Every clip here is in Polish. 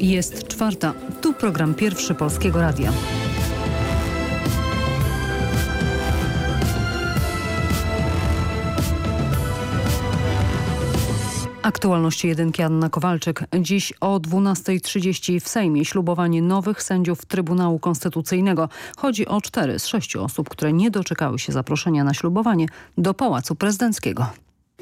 Jest czwarta. Tu program pierwszy Polskiego Radia. Aktualności jedynki Anna Kowalczyk. Dziś o 12.30 w Sejmie ślubowanie nowych sędziów Trybunału Konstytucyjnego. Chodzi o cztery z sześciu osób, które nie doczekały się zaproszenia na ślubowanie do Pałacu Prezydenckiego.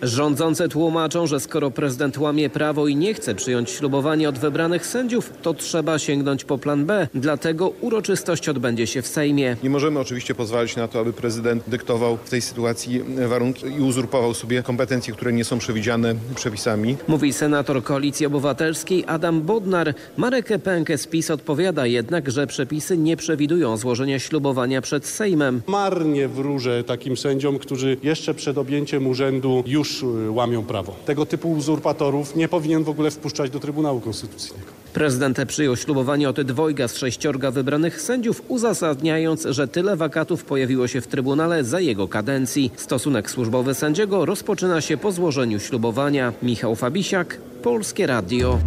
Rządzące tłumaczą, że skoro prezydent łamie prawo i nie chce przyjąć ślubowania od wybranych sędziów, to trzeba sięgnąć po plan B. Dlatego uroczystość odbędzie się w Sejmie. Nie możemy oczywiście pozwolić na to, aby prezydent dyktował w tej sytuacji warunki i uzurpował sobie kompetencje, które nie są przewidziane przepisami. Mówi senator Koalicji Obywatelskiej Adam Bodnar. Marek Pękę z PiS odpowiada jednak, że przepisy nie przewidują złożenia ślubowania przed Sejmem. Marnie wróżę takim sędziom, którzy jeszcze przed objęciem urzędu już łamią prawo. Tego typu uzurpatorów nie powinien w ogóle wpuszczać do Trybunału Konstytucyjnego. Prezydent przyjął ślubowanie od dwojga z sześciorga wybranych sędziów, uzasadniając, że tyle wakatów pojawiło się w Trybunale za jego kadencji. Stosunek służbowy sędziego rozpoczyna się po złożeniu ślubowania. Michał Fabisiak, Polskie Radio.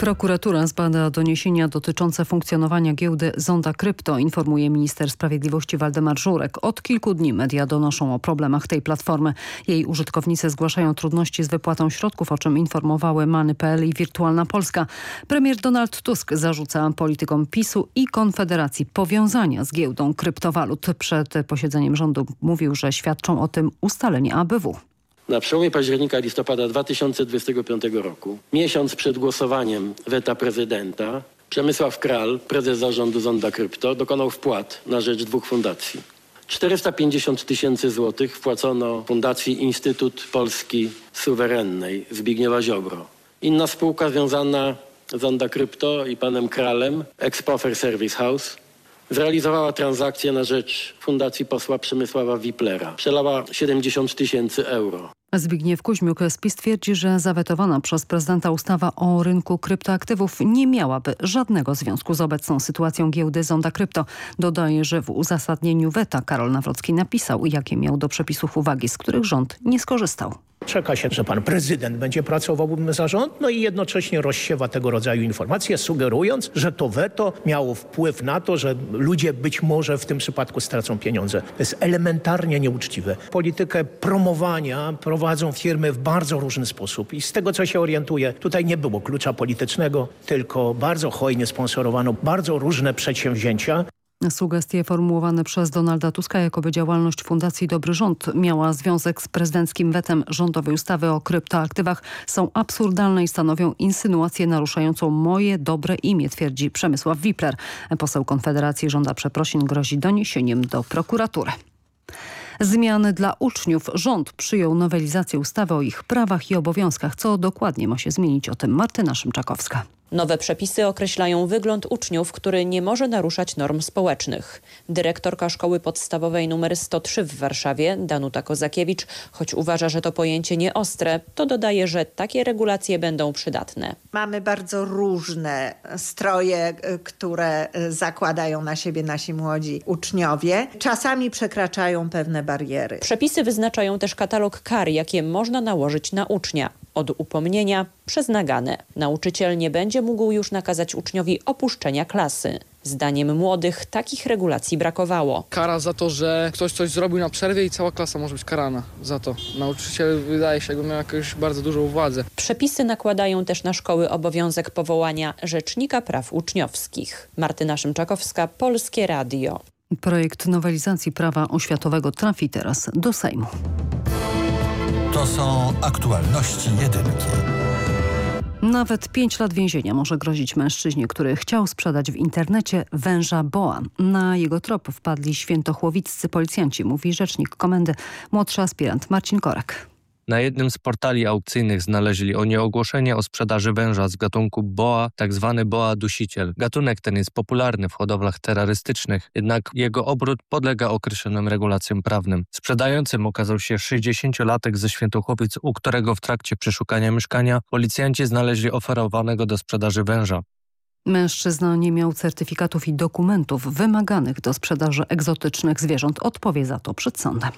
Prokuratura zbada doniesienia dotyczące funkcjonowania giełdy Zonda Krypto, informuje minister sprawiedliwości Waldemar Żurek. Od kilku dni media donoszą o problemach tej platformy. Jej użytkownicy zgłaszają trudności z wypłatą środków, o czym informowały Many.pl i Wirtualna Polska. Premier Donald Tusk zarzuca politykom PiSu i Konfederacji powiązania z giełdą kryptowalut. Przed posiedzeniem rządu mówił, że świadczą o tym ustalenia ABW. Na przełomie października listopada 2025 roku, miesiąc przed głosowaniem weta prezydenta, Przemysław Kral, prezes zarządu Zonda Krypto, dokonał wpłat na rzecz dwóch fundacji. 450 tysięcy złotych wpłacono Fundacji Instytut Polski Suwerennej Zbigniewa Ziobro. Inna spółka związana z Zonda Krypto i panem Kralem, Expofer Service House, zrealizowała transakcję na rzecz Fundacji Posła Przemysława Wiplera. Przelała 70 tysięcy euro. Zbigniew Kuźmiuk z PiS twierdzi, że zawetowana przez prezydenta ustawa o rynku kryptoaktywów nie miałaby żadnego związku z obecną sytuacją giełdy Zonda Krypto. Dodaje, że w uzasadnieniu weta Karol Nawrocki napisał, jakie miał do przepisów uwagi, z których rząd nie skorzystał. Czeka się, że pan prezydent będzie pracował na zarząd, no i jednocześnie rozsiewa tego rodzaju informacje, sugerując, że to weto miało wpływ na to, że ludzie być może w tym przypadku stracą pieniądze. To jest elementarnie nieuczciwe. Politykę promowania prowadzą firmy w bardzo różny sposób i z tego, co się orientuję, tutaj nie było klucza politycznego, tylko bardzo hojnie sponsorowano bardzo różne przedsięwzięcia. Sugestie formułowane przez Donalda Tuska, jakoby działalność Fundacji Dobry Rząd miała związek z prezydenckim wetem rządowej ustawy o kryptoaktywach są absurdalne i stanowią insynuację naruszającą moje dobre imię, twierdzi Przemysław Wipler. Poseł Konfederacji żąda przeprosin, grozi doniesieniem do prokuratury. Zmiany dla uczniów. Rząd przyjął nowelizację ustawy o ich prawach i obowiązkach. Co dokładnie ma się zmienić? O tym Martyna Szymczakowska. Nowe przepisy określają wygląd uczniów, który nie może naruszać norm społecznych. Dyrektorka szkoły podstawowej nr 103 w Warszawie, Danuta Kozakiewicz, choć uważa, że to pojęcie nieostre, to dodaje, że takie regulacje będą przydatne. Mamy bardzo różne stroje, które zakładają na siebie nasi młodzi uczniowie. Czasami przekraczają pewne bariery. Przepisy wyznaczają też katalog kar, jakie można nałożyć na ucznia. Od upomnienia przez nagane. Nauczyciel nie będzie mógł już nakazać uczniowi opuszczenia klasy. Zdaniem młodych takich regulacji brakowało. Kara za to, że ktoś coś zrobił na przerwie i cała klasa może być karana za to. Nauczyciel wydaje się, jakby miał jakąś bardzo dużą władzę. Przepisy nakładają też na szkoły obowiązek powołania Rzecznika Praw Uczniowskich. Martyna Szymczakowska, Polskie Radio. Projekt nowelizacji prawa oświatowego trafi teraz do Sejmu. To są aktualności jedynki. Nawet pięć lat więzienia może grozić mężczyźnie, który chciał sprzedać w internecie węża boa. Na jego trop wpadli świętochłowiccy policjanci, mówi rzecznik komendy, młodszy aspirant Marcin Korek. Na jednym z portali aukcyjnych znaleźli oni ogłoszenie o sprzedaży węża z gatunku boa, tzw. Tak boa dusiciel. Gatunek ten jest popularny w hodowlach terrorystycznych, jednak jego obrót podlega określonym regulacjom prawnym. Sprzedającym okazał się 60-latek ze Świętochłowic, u którego w trakcie przeszukania mieszkania policjanci znaleźli oferowanego do sprzedaży węża. Mężczyzna nie miał certyfikatów i dokumentów wymaganych do sprzedaży egzotycznych zwierząt. Odpowie za to przed sądem.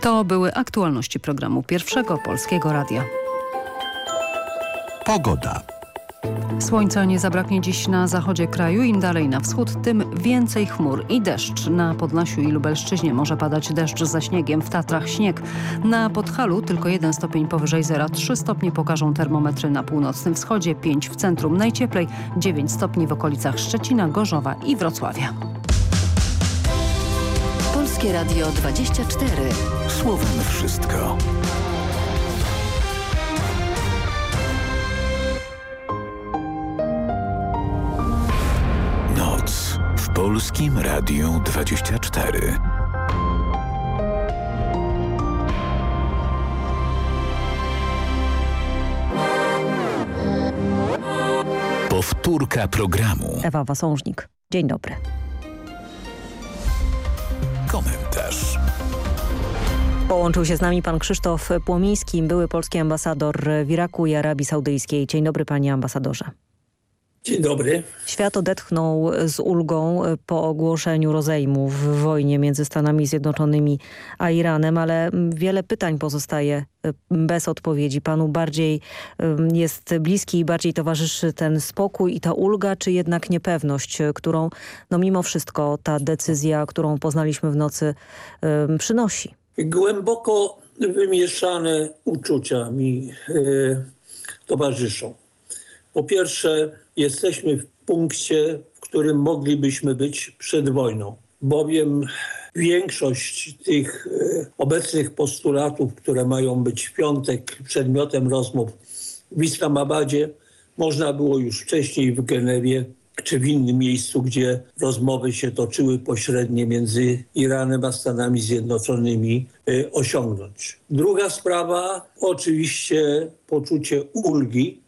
To były aktualności programu Pierwszego Polskiego Radia. Pogoda. Słońca nie zabraknie dziś na zachodzie kraju. Im dalej na wschód, tym więcej chmur i deszcz. Na Podlasiu i Lubelszczyźnie może padać deszcz ze śniegiem, w Tatrach śnieg. Na Podhalu tylko 1 stopień powyżej zera. 3 stopnie pokażą termometry na północnym wschodzie, 5 w centrum najcieplej, 9 stopni w okolicach Szczecina, Gorzowa i Wrocławia. Polskie Radio 24. Słowem wszystko. Noc w Polskim Radiu 24. Powtórka programu. Ewa Wasążnik. Dzień dobry. Połączył się z nami pan Krzysztof Płomiński, były polski ambasador w Iraku i Arabii Saudyjskiej. Dzień dobry panie ambasadorze. Dzień dobry. Świat odetchnął z ulgą po ogłoszeniu rozejmu w wojnie między Stanami Zjednoczonymi a Iranem, ale wiele pytań pozostaje bez odpowiedzi. Panu bardziej jest bliski i bardziej towarzyszy ten spokój i ta ulga, czy jednak niepewność, którą no mimo wszystko ta decyzja, którą poznaliśmy w nocy przynosi? Głęboko wymieszane uczucia mi y, towarzyszą. Po pierwsze, jesteśmy w punkcie, w którym moglibyśmy być przed wojną, bowiem większość tych y, obecnych postulatów, które mają być w piątek przedmiotem rozmów w Islamabadzie, można było już wcześniej w Genewie czy w innym miejscu, gdzie rozmowy się toczyły pośrednie między Iranem a Stanami Zjednoczonymi y, osiągnąć. Druga sprawa, oczywiście poczucie ulgi,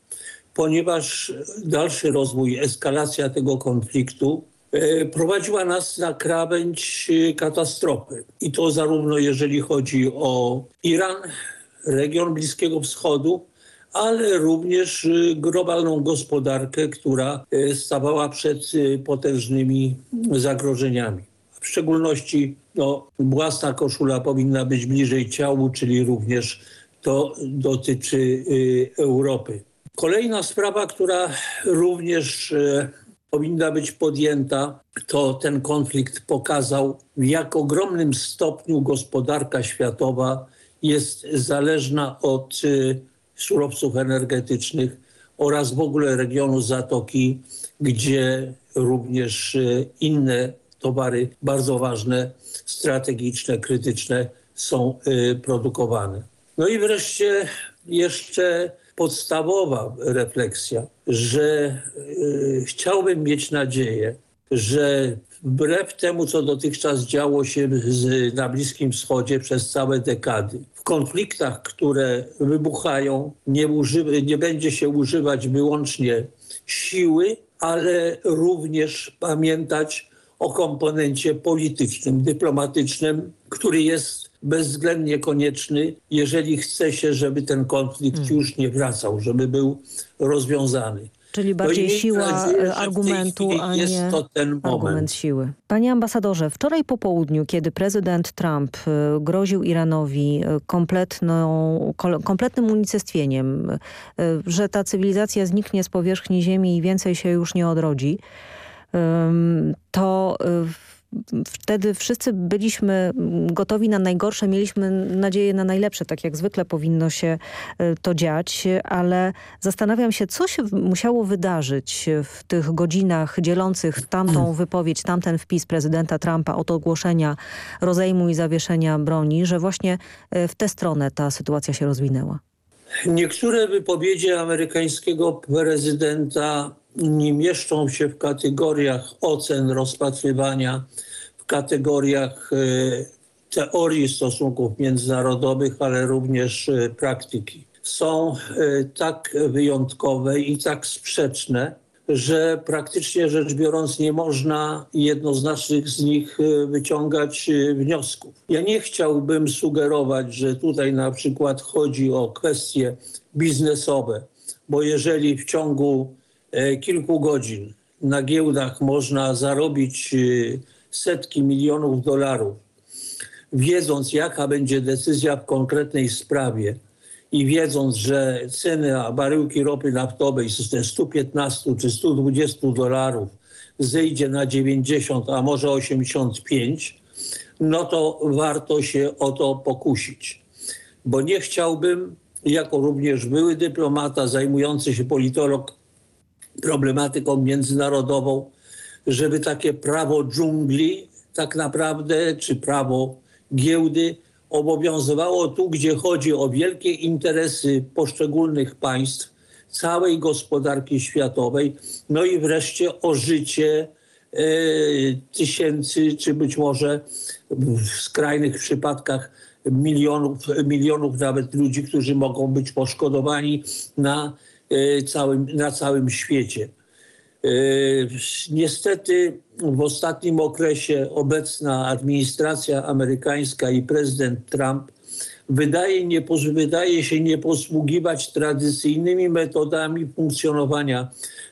ponieważ dalszy rozwój, eskalacja tego konfliktu y, prowadziła nas na krawędź y, katastrofy. I to zarówno jeżeli chodzi o Iran, region Bliskiego Wschodu, ale również globalną gospodarkę, która stawała przed potężnymi zagrożeniami. W szczególności no, własna koszula powinna być bliżej ciału, czyli również to dotyczy Europy. Kolejna sprawa, która również powinna być podjęta, to ten konflikt pokazał, w jak ogromnym stopniu gospodarka światowa jest zależna od surowców energetycznych oraz w ogóle regionu Zatoki, gdzie również inne towary bardzo ważne, strategiczne, krytyczne są produkowane. No i wreszcie jeszcze podstawowa refleksja, że chciałbym mieć nadzieję, że wbrew temu, co dotychczas działo się na Bliskim Wschodzie przez całe dekady, w konfliktach, które wybuchają, nie, uży, nie będzie się używać wyłącznie siły, ale również pamiętać o komponencie politycznym, dyplomatycznym, który jest bezwzględnie konieczny, jeżeli chce się, żeby ten konflikt hmm. już nie wracał, żeby był rozwiązany. Czyli bardziej no siła nadzieję, argumentu, a nie argument siły. Panie ambasadorze, wczoraj po południu, kiedy prezydent Trump groził Iranowi kompletną, kompletnym unicestwieniem, że ta cywilizacja zniknie z powierzchni ziemi i więcej się już nie odrodzi, to wtedy wszyscy byliśmy gotowi na najgorsze, mieliśmy nadzieję na najlepsze, tak jak zwykle powinno się to dziać, ale zastanawiam się, co się musiało wydarzyć w tych godzinach dzielących tamtą wypowiedź, tamten wpis prezydenta Trumpa od ogłoszenia rozejmu i zawieszenia broni, że właśnie w tę stronę ta sytuacja się rozwinęła. Niektóre wypowiedzi amerykańskiego prezydenta nie mieszczą się w kategoriach ocen rozpatrywania, w kategoriach teorii stosunków międzynarodowych, ale również praktyki. Są tak wyjątkowe i tak sprzeczne, że praktycznie rzecz biorąc nie można jednoznacznych z nich wyciągać wniosków. Ja nie chciałbym sugerować, że tutaj na przykład chodzi o kwestie biznesowe, bo jeżeli w ciągu kilku godzin na giełdach można zarobić setki milionów dolarów, wiedząc jaka będzie decyzja w konkretnej sprawie i wiedząc, że ceny baryłki ropy naftowej ze 115 czy 120 dolarów zejdzie na 90, a może 85, no to warto się o to pokusić. Bo nie chciałbym, jako również były dyplomata zajmujący się politolog problematyką międzynarodową, żeby takie prawo dżungli tak naprawdę, czy prawo giełdy obowiązywało tu, gdzie chodzi o wielkie interesy poszczególnych państw, całej gospodarki światowej, no i wreszcie o życie e, tysięcy, czy być może w skrajnych przypadkach milionów, milionów nawet ludzi, którzy mogą być poszkodowani na, całym, na całym świecie. E, Niestety w ostatnim okresie obecna administracja amerykańska i prezydent Trump wydaje, nie, wydaje się nie posługiwać tradycyjnymi metodami funkcjonowania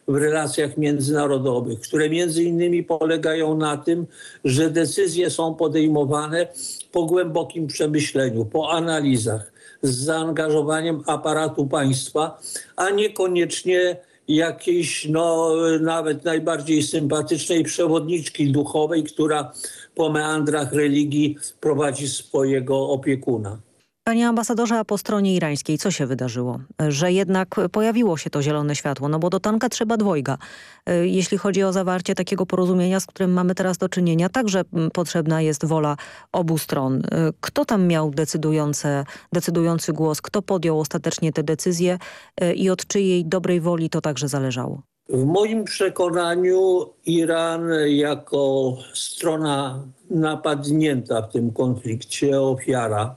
w relacjach międzynarodowych, które między innymi polegają na tym, że decyzje są podejmowane po głębokim przemyśleniu, po analizach, z zaangażowaniem aparatu państwa, a niekoniecznie jakiejś, no nawet najbardziej sympatycznej przewodniczki duchowej, która po meandrach religii prowadzi swojego opiekuna. Panie ambasadorze, a po stronie irańskiej co się wydarzyło? Że jednak pojawiło się to zielone światło, no bo do tanka trzeba dwojga. Y, Jeśli chodzi o zawarcie takiego porozumienia, z którym mamy teraz do czynienia, także mm, potrzebna jest wola obu stron. Y, Kto tam miał decydujące, decydujący głos? Kto podjął ostatecznie te decyzje y, i od czyjej dobrej woli to także zależało? W moim przekonaniu Iran jako strona napadnięta w tym konflikcie, ofiara,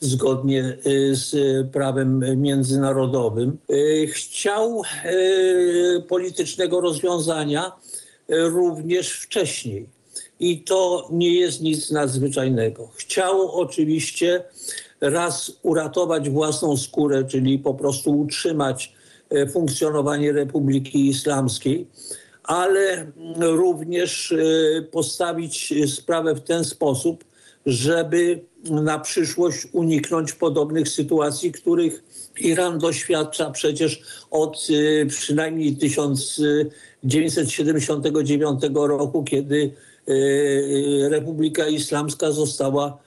zgodnie y, z prawem międzynarodowym, y, chciał y, politycznego rozwiązania y, również wcześniej. I to nie jest nic nadzwyczajnego. Chciał oczywiście raz uratować własną skórę, czyli po prostu utrzymać funkcjonowanie Republiki Islamskiej, ale również e, postawić sprawę w ten sposób, żeby na przyszłość uniknąć podobnych sytuacji, których Iran doświadcza przecież od e, przynajmniej 1979 roku, kiedy e, Republika Islamska została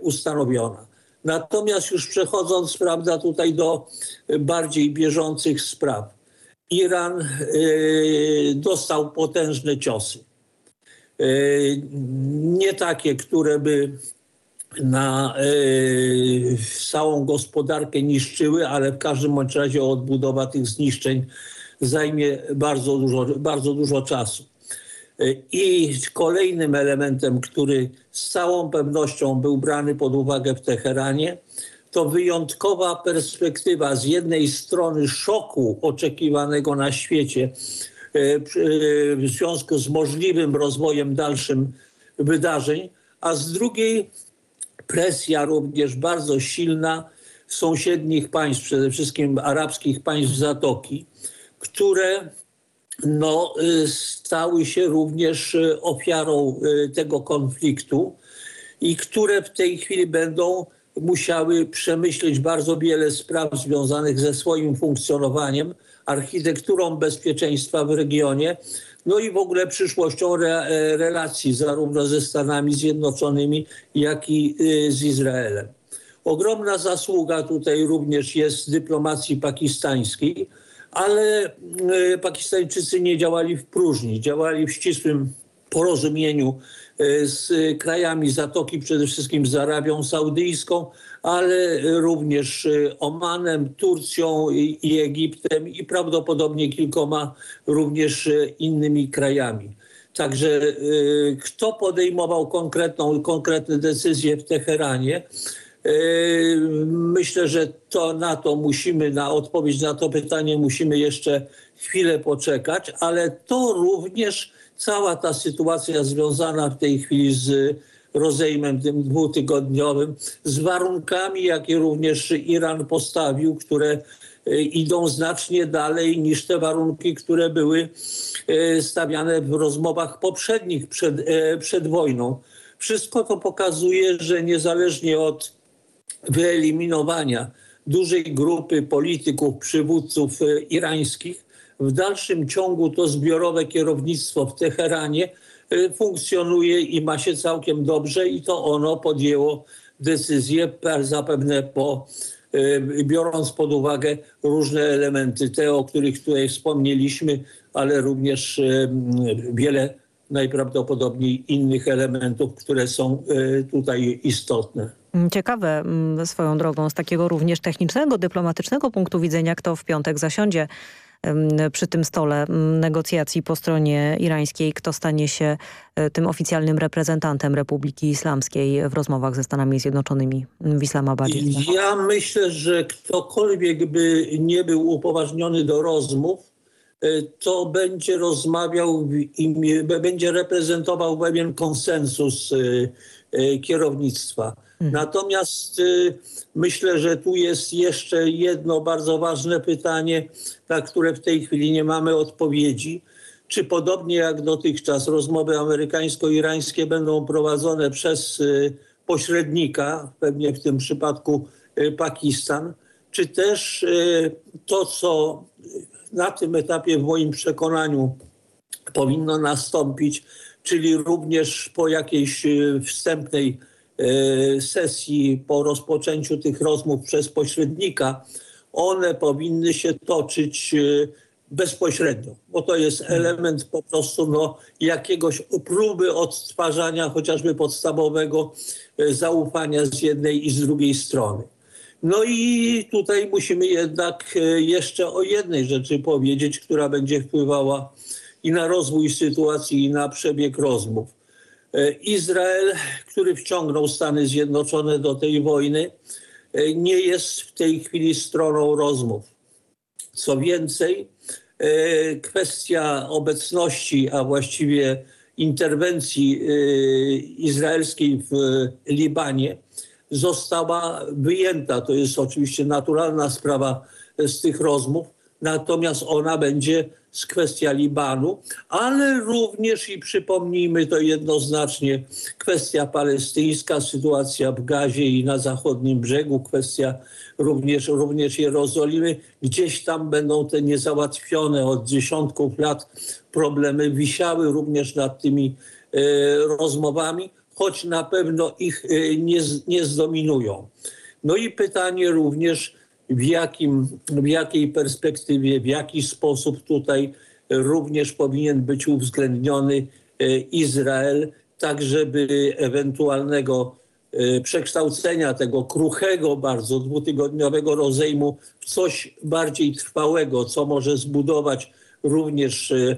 ustanowiona. Natomiast już przechodząc prawda, tutaj do bardziej bieżących spraw. Iran dostał potężne ciosy. E, Nie takie, które by na e, całą gospodarkę niszczyły, ale w każdym bądź razie odbudowa tych zniszczeń zajmie bardzo dużo, bardzo dużo czasu. I kolejnym elementem, który z całą pewnością był brany pod uwagę w Teheranie, to wyjątkowa perspektywa z jednej strony szoku oczekiwanego na świecie e, w związku z możliwym rozwojem dalszym wydarzeń, a z drugiej presja również bardzo silna sąsiednich państw, przede wszystkim arabskich państw Zatoki, które no, y, stały się również ofiarą tego konfliktu i które w tej chwili będą musiały przemyśleć bardzo wiele spraw związanych ze swoim funkcjonowaniem, architekturą bezpieczeństwa w regionie, no i w ogóle przyszłością re, e, relacji zarówno ze Stanami Zjednoczonymi, jak i y, z Izraelem. Ogromna zasługa tutaj również jest dyplomacji pakistańskiej, ale y, Pakistańczycy nie działali w próżni, działali w ścisłym porozumieniu y, z krajami Zatoki, przede wszystkim z Arabią Saudyjską, ale również y, Omanem, Turcją i, Egiptem i prawdopodobnie kilkoma również y, innymi krajami. Także y, kto podejmował konkretną, konkretne decyzje w Teheranie, Myślę, że to na to musimy, na odpowiedź na to pytanie musimy jeszcze chwilę poczekać, ale to również cała ta sytuacja związana w tej chwili z rozejmem tym dwutygodniowym, z warunkami, jakie również Iran postawił, które e, idą znacznie dalej niż te warunki, które były e, stawiane w rozmowach poprzednich przed, e, przed wojną. Wszystko to pokazuje, że niezależnie od wyeliminowania dużej grupy polityków, przywódców irańskich, w dalszym ciągu to zbiorowe kierownictwo w Teheranie funkcjonuje i ma się całkiem dobrze i to ono podjęło decyzję zapewne po e, biorąc pod uwagę różne elementy, te, o których tutaj wspomnieliśmy, ale również wiele najprawdopodobniej innych elementów, które są tutaj istotne. Ciekawe swoją drogą z takiego również technicznego, dyplomatycznego punktu widzenia, kto w piątek zasiądzie przy tym stole negocjacji po stronie irańskiej, kto stanie się e, tym oficjalnym reprezentantem Republiki Islamskiej w rozmowach ze Stanami Zjednoczonymi w Islamabadzie? Ja myślę, że ktokolwiek by nie był upoważniony do rozmów, e, to będzie rozmawiał będzie reprezentował pewien konsensus e, kierownictwa. Mhm. Natomiast y, myślę, że tu jest jeszcze jedno bardzo ważne pytanie, na które w tej chwili nie mamy odpowiedzi. Czy podobnie jak dotychczas rozmowy amerykańsko-irańskie będą prowadzone przez y, pośrednika, pewnie w tym przypadku y, Pakistan, czy też to, co na tym etapie w moim przekonaniu powinno nastąpić, czyli również po jakiejś wstępnej sesji po rozpoczęciu tych rozmów przez pośrednika, one powinny się toczyć e, bezpośrednio, bo to jest element po prostu no, jakiegoś próby odtwarzania chociażby podstawowego e, zaufania z jednej i z drugiej strony. No i tutaj musimy jednak jeszcze o jednej rzeczy powiedzieć, która będzie wpływała i na rozwój sytuacji, i na przebieg rozmów. E, Izrael, który wciągnął Stany Zjednoczone do tej wojny, e, nie jest w tej chwili stroną rozmów. Co więcej, e, kwestia obecności, a właściwie interwencji izraelskiej w Libanie została wyjęta. To jest oczywiście naturalna sprawa z tych rozmów, natomiast ona będzie z kwestia Libanu, ale również i przypomnijmy to jednoznacznie kwestia palestyńska, sytuacja w Gazie i na zachodnim brzegu, kwestia również, również Jerozolimy. Gdzieś tam będą te niezałatwione od dziesiątków lat problemy wisiały również nad tymi e, rozmowami, choć na pewno ich e, nie, nie zdominują. No i pytanie również, w, jakim, w jakiej perspektywie, w jaki sposób tutaj również powinien być uwzględniony e, Izrael, tak żeby ewentualnego e, przekształcenia tego kruchego, bardzo dwutygodniowego rozejmu w coś bardziej trwałego, co może zbudować również e,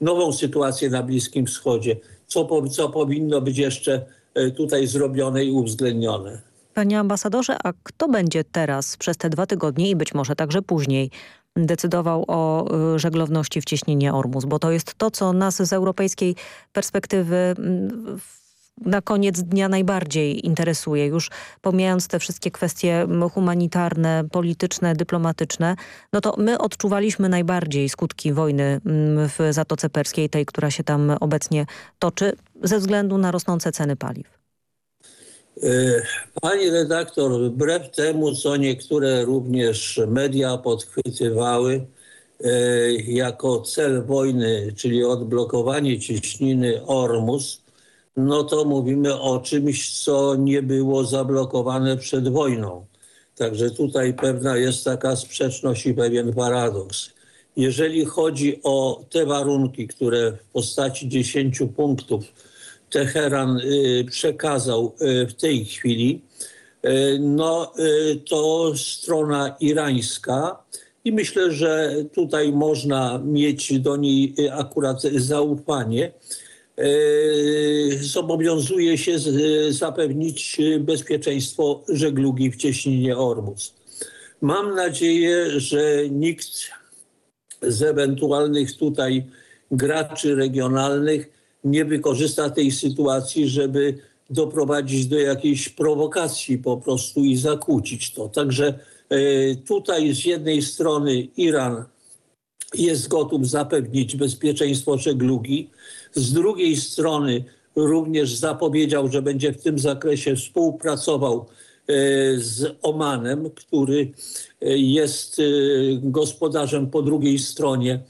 nową sytuację na Bliskim Wschodzie, co, co powinno być jeszcze tutaj zrobione i uwzględnione. Panie ambasadorze, a kto będzie teraz przez te dwa tygodnie i być może także później decydował o y, żeglowności w cieśninie Ormus? Bo to jest to, co nas z europejskiej perspektywy mm, na koniec dnia najbardziej interesuje. Już pomijając te wszystkie kwestie humanitarne, polityczne, dyplomatyczne, no to my odczuwaliśmy najbardziej skutki wojny mm, w Zatoce Perskiej, tej, która się tam obecnie toczy, ze względu na rosnące ceny paliw. E, pani redaktor, wbrew temu, co niektóre również media podchwytywały e, jako cel wojny, czyli odblokowanie cieśniny Ormus, no to mówimy o czymś, co nie było zablokowane przed wojną. Także tutaj pewna jest taka sprzeczność i pewien paradoks. Jeżeli chodzi o te warunki, które w postaci 10 punktów Teheran y, przekazał y, w tej chwili, y, no to strona irańska i myślę, że tutaj można mieć do niej akurat zaufanie. Zobowiązuje się zapewnić bezpieczeństwo żeglugi w cieśninie Ormus. Mam nadzieję, że nikt z ewentualnych tutaj graczy regionalnych nie wykorzysta tej sytuacji, żeby doprowadzić do jakiejś prowokacji po prostu i zakłócić to. Także e, tutaj z jednej strony Iran jest gotów zapewnić bezpieczeństwo żeglugi, z drugiej strony również zapowiedział, że będzie w tym zakresie współpracował e, z Omanem, który e, jest gospodarzem po drugiej stronie,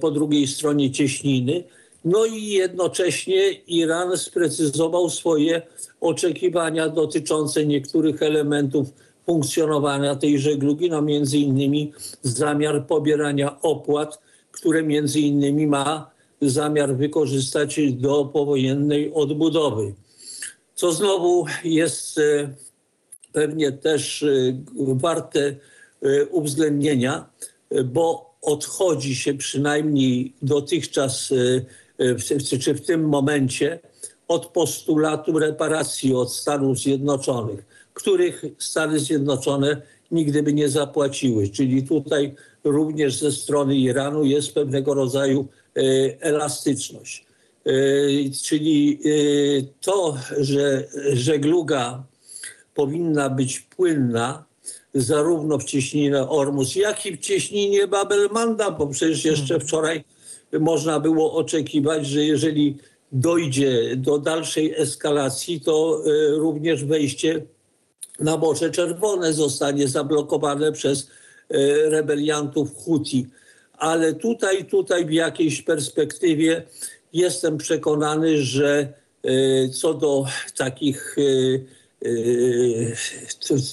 po drugiej stronie cieśniny. No i jednocześnie Iran sprecyzował swoje oczekiwania dotyczące niektórych elementów funkcjonowania tej żeglugi, no między innymi zamiar pobierania opłat, które między innymi ma zamiar wykorzystać do powojennej odbudowy. Co znowu jest e, pewnie też e, warte e, uwzględnienia, bo odchodzi się przynajmniej dotychczas, w- czy w tym momencie, od postulatu reparacji od Stanów Zjednoczonych, których Stany Zjednoczone nigdy by nie zapłaciły. Czyli tutaj również ze strony Iranu jest pewnego rodzaju e, elastyczność. E, Czyli to, że żegluga powinna być płynna zarówno w cieśninie Ormus, jak i w cieśninie Babelmanda, bo przecież jeszcze wczoraj można było oczekiwać, że jeżeli dojdzie do dalszej eskalacji, to e, również wejście na Morze Czerwone zostanie zablokowane przez e, rebeliantów Huti. Ale tutaj, tutaj w jakiejś perspektywie jestem przekonany, że e, co do takich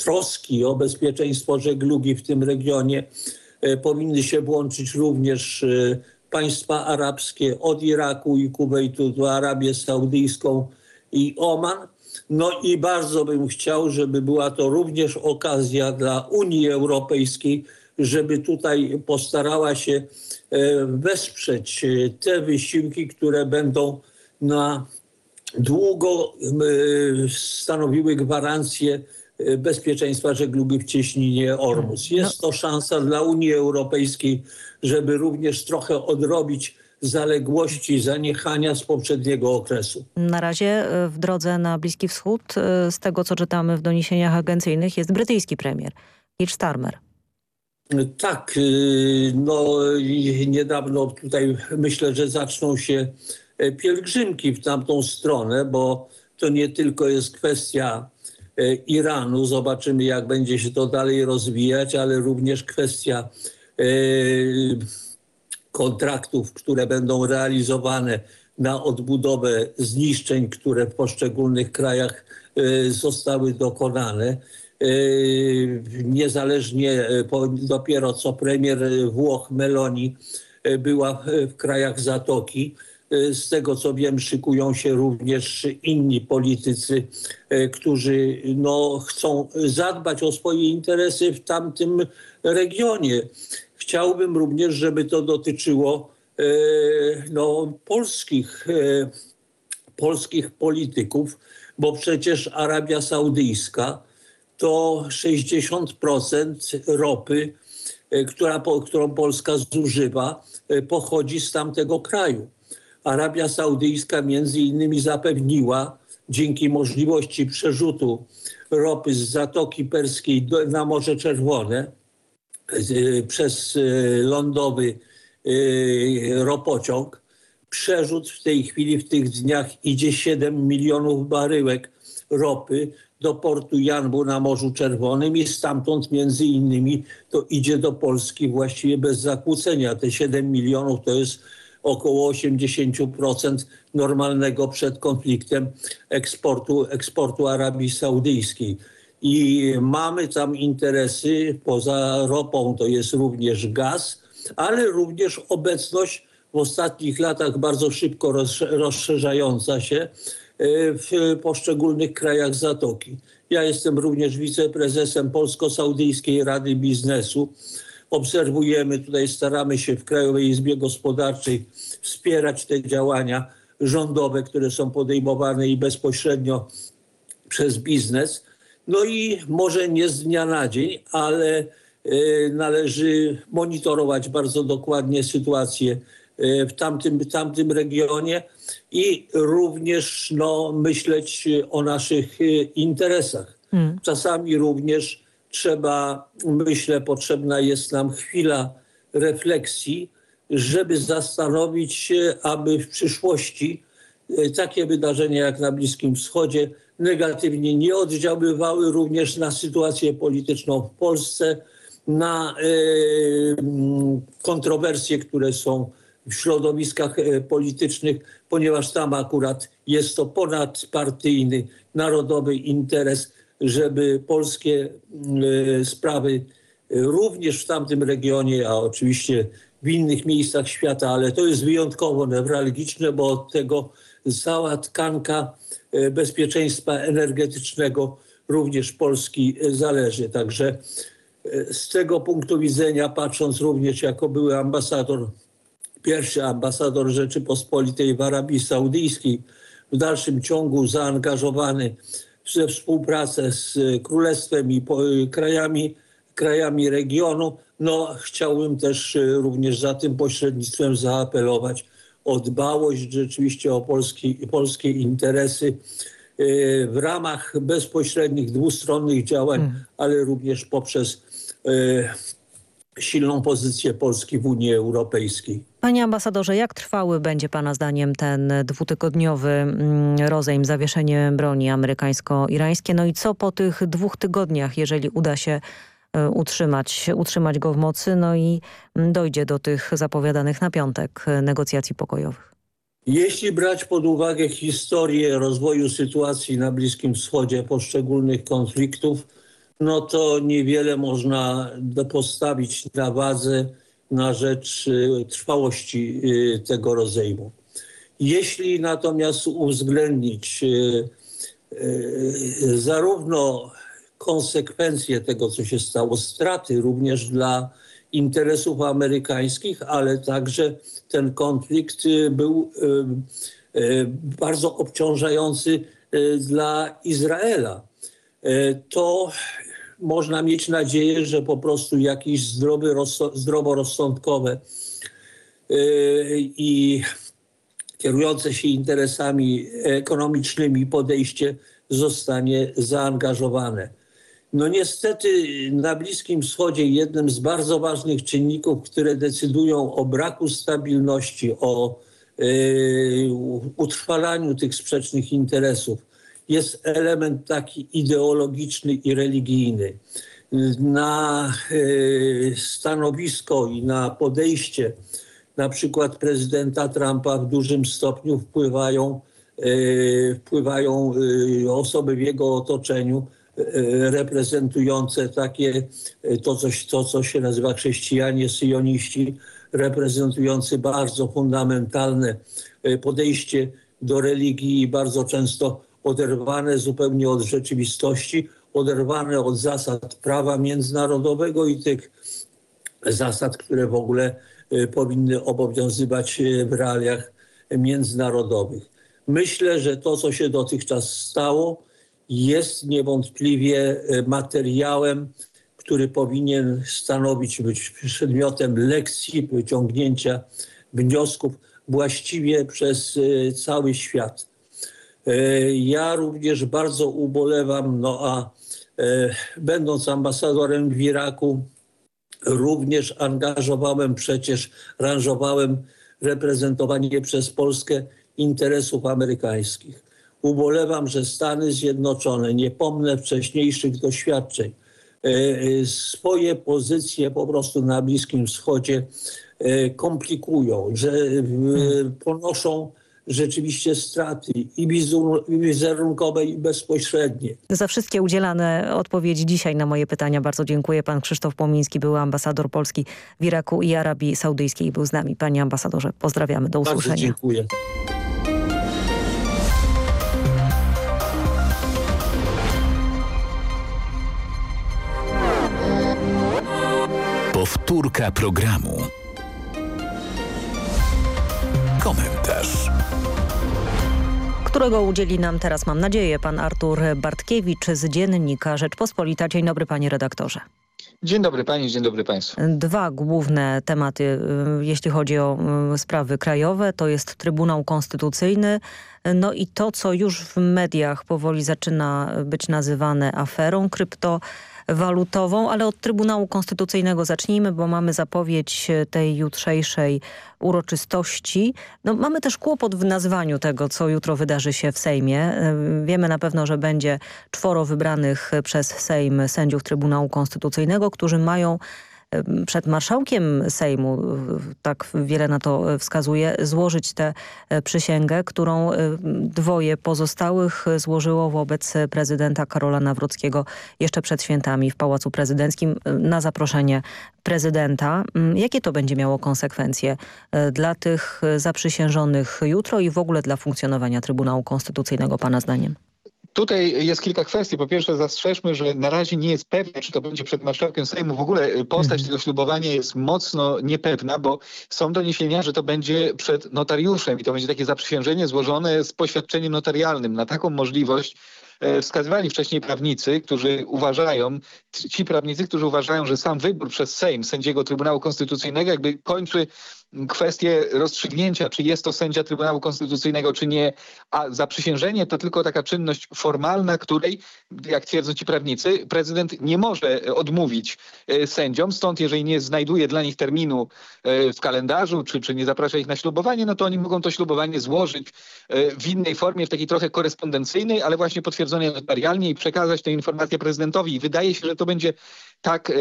troski o bezpieczeństwo żeglugi w tym regionie powinny się włączyć również państwa arabskie od Iraku i Kuwejtu do Arabię Saudyjską i Oman. No i bardzo bym chciał, żeby była to również okazja dla Unii Europejskiej, żeby tutaj postarała się e, wesprzeć e, te wysiłki, które będą na długo e, stanowiły gwarancję bezpieczeństwa żeglugi w cieśninie Ormus. Jest to szansa dla Unii Europejskiej, żeby również trochę odrobić zaległości, zaniechania z poprzedniego okresu. Na razie y, w drodze na Bliski Wschód, y, z tego co czytamy w doniesieniach agencyjnych, jest brytyjski premier, Keir Starmer. Tak, y, no niedawno tutaj myślę, że zaczną się e, pielgrzymki w tamtą stronę, bo to nie tylko jest kwestia e, Iranu, zobaczymy jak będzie się to dalej rozwijać, ale również kwestia e, kontraktów, które będą realizowane na odbudowę zniszczeń, które w poszczególnych krajach e, zostały dokonane. E, Niezależnie dopiero co premier Włoch Meloni była w krajach Zatoki. E, Z tego co wiem, szykują się również inni politycy, e, którzy no, chcą zadbać o swoje interesy w tamtym regionie. Chciałbym również, żeby to dotyczyło e, no, polskich, polskich polityków, bo przecież Arabia Saudyjska to 60% ropy, która, którą Polska zużywa, pochodzi z tamtego kraju. Arabia Saudyjska między innymi zapewniła dzięki możliwości przerzutu ropy z Zatoki Perskiej na Morze Czerwone z- przez e, lądowy e, ropociąg. Przerzut w tej chwili, w tych dniach idzie 7 milionów baryłek ropy do portu Janbu na Morzu Czerwonym i stamtąd między innymi to idzie do Polski właściwie bez zakłócenia. Te 7 milionów to jest około 80% normalnego przed konfliktem eksportu, eksportu Arabii Saudyjskiej. I mamy tam interesy, poza ropą to jest również gaz, ale również obecność w ostatnich latach bardzo szybko rozsze- rozszerzająca się e, w poszczególnych krajach Zatoki. Ja jestem również wiceprezesem Polsko-Saudyjskiej Rady Biznesu. Obserwujemy tutaj, staramy się w Krajowej Izbie Gospodarczej wspierać te działania rządowe, które są podejmowane i bezpośrednio przez biznes. No i może nie z dnia na dzień, ale e, należy monitorować bardzo dokładnie sytuację e, w tamtym, w tamtym regionie i również no, myśleć o naszych e, interesach. Czasami również trzeba, myślę, potrzebna jest nam chwila refleksji, żeby zastanowić się, aby w przyszłości e, takie wydarzenia jak na Bliskim Wschodzie negatywnie nie oddziaływały również na sytuację polityczną w Polsce, na e, kontrowersje, które są w środowiskach e, politycznych, ponieważ tam akurat jest to ponadpartyjny, narodowy interes, żeby polskie mm, sprawy również w tamtym regionie, a oczywiście w innych miejscach świata, ale to jest wyjątkowo newralgiczne, bo od tego cała tkanka e, bezpieczeństwa energetycznego również Polski e, zależy. Także e, z tego punktu widzenia, patrząc również jako były ambasador, pierwszy ambasador Rzeczypospolitej w Arabii Saudyjskiej, w dalszym ciągu zaangażowany we współpracę z Królestwem i krajami, krajami regionu, no chciałbym też również za tym pośrednictwem zaapelować o dbałość rzeczywiście o polskie, polskie interesy w ramach bezpośrednich, dwustronnych działań, hmm. ale również poprzez silną pozycję Polski w Unii Europejskiej. Panie ambasadorze, jak trwały będzie Pana zdaniem ten dwutygodniowy rozejm, zawieszenie broni amerykańsko-irańskie? No i co po tych dwóch tygodniach, jeżeli uda się utrzymać, utrzymać go w mocy, no i dojdzie do tych zapowiadanych na piątek negocjacji pokojowych? Jeśli brać pod uwagę historię rozwoju sytuacji na Bliskim Wschodzie, poszczególnych konfliktów, no to niewiele można postawić na wadze na rzecz trwałości tego rozejmu. Jeśli natomiast uwzględnić zarówno konsekwencje tego, co się stało, straty również dla interesów amerykańskich, ale także ten konflikt był bardzo obciążający dla Izraela. To można mieć nadzieję, że po prostu jakieś zdrowy, zdroworozsądkowe i kierujące się interesami ekonomicznymi podejście zostanie zaangażowane. No niestety na Bliskim Wschodzie jednym z bardzo ważnych czynników, które decydują o braku stabilności, o yy, utrwalaniu tych sprzecznych interesów, jest element taki ideologiczny i religijny. Na yy, stanowisko i na podejście na przykład prezydenta Trumpa w dużym stopniu wpływają, yy, wpływają osoby w jego otoczeniu, reprezentujące takie, to, coś, to co się nazywa chrześcijanie, syjoniści, reprezentujący bardzo fundamentalne podejście do religii, bardzo często oderwane zupełnie od rzeczywistości, oderwane od zasad prawa międzynarodowego i tych zasad, które w ogóle powinny obowiązywać w realiach międzynarodowych. Myślę, że to, co się dotychczas stało, jest niewątpliwie materiałem, który powinien stanowić, być przedmiotem lekcji, wyciągnięcia wniosków właściwie przez cały świat. Ja również bardzo ubolewam, no a będąc ambasadorem w Iraku, również angażowałem przecież, ranżowałem reprezentowanie przez Polskę interesów amerykańskich. Ubolewam, że Stany Zjednoczone, nie pomnę wcześniejszych doświadczeń, swoje pozycje po prostu na Bliskim Wschodzie komplikują, że ponoszą rzeczywiście straty i wizerunkowe i bezpośrednie. Za wszystkie udzielane odpowiedzi dzisiaj na moje pytania bardzo dziękuję. Pan Krzysztof Pomiński, był ambasador Polski w Iraku i Arabii Saudyjskiej był z nami. Panie ambasadorze, pozdrawiamy. Do usłyszenia. Bardzo dziękuję. Powtórka programu. Komentarz. Którego udzieli nam teraz, mam nadzieję, pan Artur Bartkiewicz z Dziennika Rzeczpospolita. Dzień dobry, panie redaktorze. Dzień dobry pani, dzień dobry państwu. Dwa główne tematy, jeśli chodzi o sprawy krajowe, to jest Trybunał Konstytucyjny, no i to, co już w mediach powoli zaczyna być nazywane aferą krypto, walutową, ale od Trybunału Konstytucyjnego zacznijmy, bo mamy zapowiedź tej jutrzejszej uroczystości. No, mamy też kłopot w nazwaniu tego, co jutro wydarzy się w Sejmie. Wiemy na pewno, że będzie czworo wybranych przez Sejm sędziów Trybunału Konstytucyjnego, którzy mają przed marszałkiem Sejmu, tak wiele na to wskazuje, złożyć tę przysięgę, którą dwoje pozostałych złożyło wobec prezydenta Karola Nawrockiego jeszcze przed świętami w Pałacu Prezydenckim na zaproszenie prezydenta. Jakie to będzie miało konsekwencje dla tych zaprzysiężonych jutro i w ogóle dla funkcjonowania Trybunału Konstytucyjnego Pana zdaniem? Tutaj jest kilka kwestii. Po pierwsze zastrzeżmy, że na razie nie jest pewne, czy to będzie przed marszałkiem Sejmu. W ogóle postać mhm. tego ślubowania jest mocno niepewna, bo są doniesienia, że to będzie przed notariuszem i to będzie takie zaprzysiężenie złożone z poświadczeniem notarialnym. Na taką możliwość e, wskazywali wcześniej prawnicy, którzy uważają, ci prawnicy, którzy uważają, że sam wybór przez Sejm sędziego Trybunału Konstytucyjnego jakby kończy kwestię rozstrzygnięcia, czy jest to sędzia Trybunału Konstytucyjnego, czy nie, a zaprzysiężenie to tylko taka czynność formalna, której, jak twierdzą ci prawnicy, prezydent nie może odmówić e, sędziom, stąd jeżeli nie znajduje dla nich terminu e, w kalendarzu, czy, czy nie zaprasza ich na ślubowanie, no to oni mogą to ślubowanie złożyć e, w innej formie, w takiej trochę korespondencyjnej, ale właśnie potwierdzonej notarialnie i przekazać tę informację prezydentowi. I wydaje się, że to będzie tak,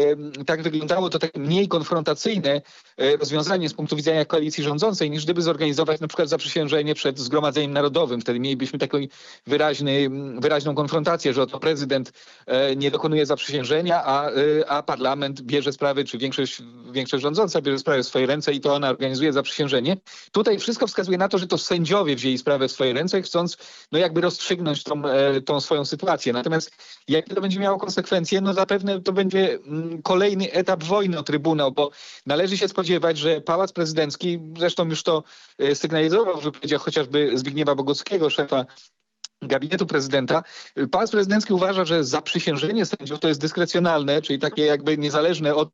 tak wyglądało, to tak mniej konfrontacyjne rozwiązanie z punktu widzenia koalicji rządzącej, niż gdyby zorganizować na przykład zaprzysiężenie przed Zgromadzeniem Narodowym. Wtedy mielibyśmy taką wyraźny, wyraźną konfrontację, że oto prezydent e, nie dokonuje zaprzysiężenia, a, e, a parlament bierze sprawy, czy większość, większość rządząca bierze sprawy w swoje ręce i to ona organizuje zaprzysiężenie. Tutaj wszystko wskazuje na to, że to sędziowie wzięli sprawę w swoje ręce, chcąc no jakby rozstrzygnąć tą, e, tą swoją sytuację. Natomiast jakie to będzie miało konsekwencje? No zapewne to będzie kolejny etap wojny o Trybunał, bo należy się spodziewać, że Pałac Prezydencki. Zresztą już to e, sygnalizował w wypowiedziach chociażby Zbigniewa Bogockiego, szefa gabinetu prezydenta. Pałac prezydencki uważa, że zaprzysiężenie sędziów to jest dyskrecjonalne, czyli takie jakby niezależne od,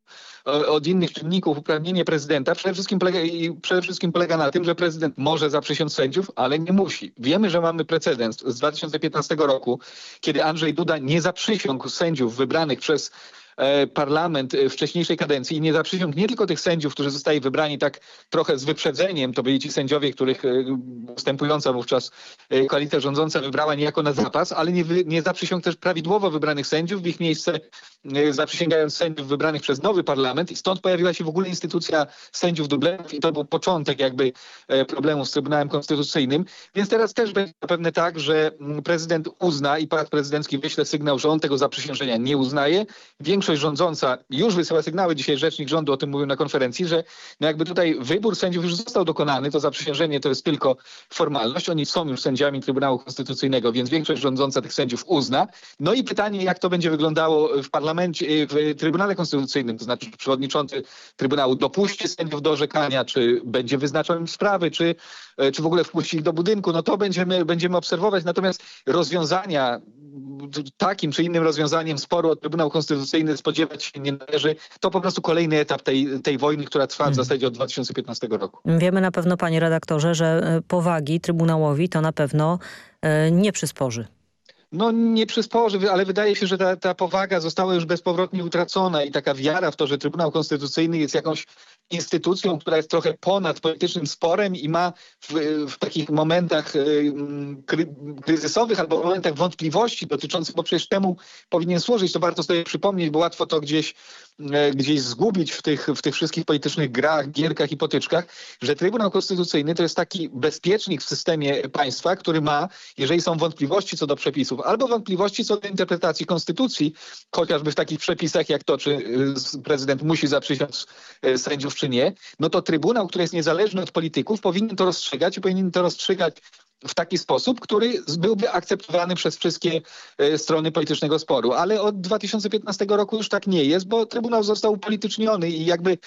od innych czynników uprawnienie prezydenta. Przede wszystkim, polega, przede wszystkim polega na tym, że prezydent może zaprzysiąc sędziów, ale nie musi. Wiemy, że mamy precedens z 2015 roku, kiedy Andrzej Duda nie zaprzysiągł sędziów wybranych przez parlament e, wcześniejszej kadencji i nie zaprzysiągł nie tylko tych sędziów, którzy zostali wybrani tak trochę z wyprzedzeniem, to byli ci sędziowie, których e, ustępująca wówczas koalicja rządząca wybrała niejako na zapas, ale nie, nie zaprzysiągł też prawidłowo wybranych sędziów, w ich miejsce zaprzysięgając sędziów wybranych przez nowy parlament i stąd pojawiła się w ogóle instytucja sędziów dublerów i to był początek jakby problemu z Trybunałem Konstytucyjnym. Więc teraz też będzie zapewne tak, że mm, prezydent uzna i pałac prezydencki wyśle sygnał, że on tego zaprzysiężenia nie uznaje. Większość większość rządząca już wysyła sygnały, dzisiaj rzecznik rządu o tym mówił na konferencji, że no jakby tutaj wybór sędziów już został dokonany, to zaprzysiężenie to jest tylko formalność. Oni są już sędziami Trybunału Konstytucyjnego, więc większość rządząca tych sędziów uzna. No i pytanie, jak to będzie wyglądało w parlamencie, w Trybunale Konstytucyjnym, to znaczy przewodniczący Trybunału dopuści sędziów do orzekania, czy będzie wyznaczał im sprawy, czy, czy w ogóle wpuści ich do budynku, no to będziemy, będziemy obserwować. Natomiast rozwiązania takim czy innym rozwiązaniem sporu o Trybunał Konstytucyjny spodziewać się nie należy. To po prostu kolejny etap tej, tej wojny, która trwa w mhm. zasadzie od 2015 roku. Wiemy na pewno, panie redaktorze, że e, powagi Trybunałowi to na pewno e, nie przysporzy. No nie przysporzy, ale wydaje się, że ta, ta powaga została już bezpowrotnie utracona i taka wiara w to, że Trybunał Konstytucyjny jest jakąś instytucją, która jest trochę ponad politycznym sporem i ma w, w takich momentach y, kry, kryzysowych albo momentach wątpliwości dotyczących, bo przecież temu powinien służyć, to warto sobie przypomnieć, bo łatwo to gdzieś, e, gdzieś zgubić w tych, w tych wszystkich politycznych grach, gierkach i potyczkach, że Trybunał Konstytucyjny to jest taki bezpiecznik w systemie państwa, który ma, jeżeli są wątpliwości co do przepisów, albo wątpliwości co do interpretacji konstytucji, chociażby w takich przepisach jak to, czy y, prezydent musi zaprzysiąc sędziów czy nie, no to Trybunał, który jest niezależny od polityków, powinien to rozstrzygać i powinien to rozstrzygać w taki sposób, który byłby akceptowany przez wszystkie e, strony politycznego sporu. Ale od 2015 roku już tak nie jest, bo Trybunał został upolityczniony i jakby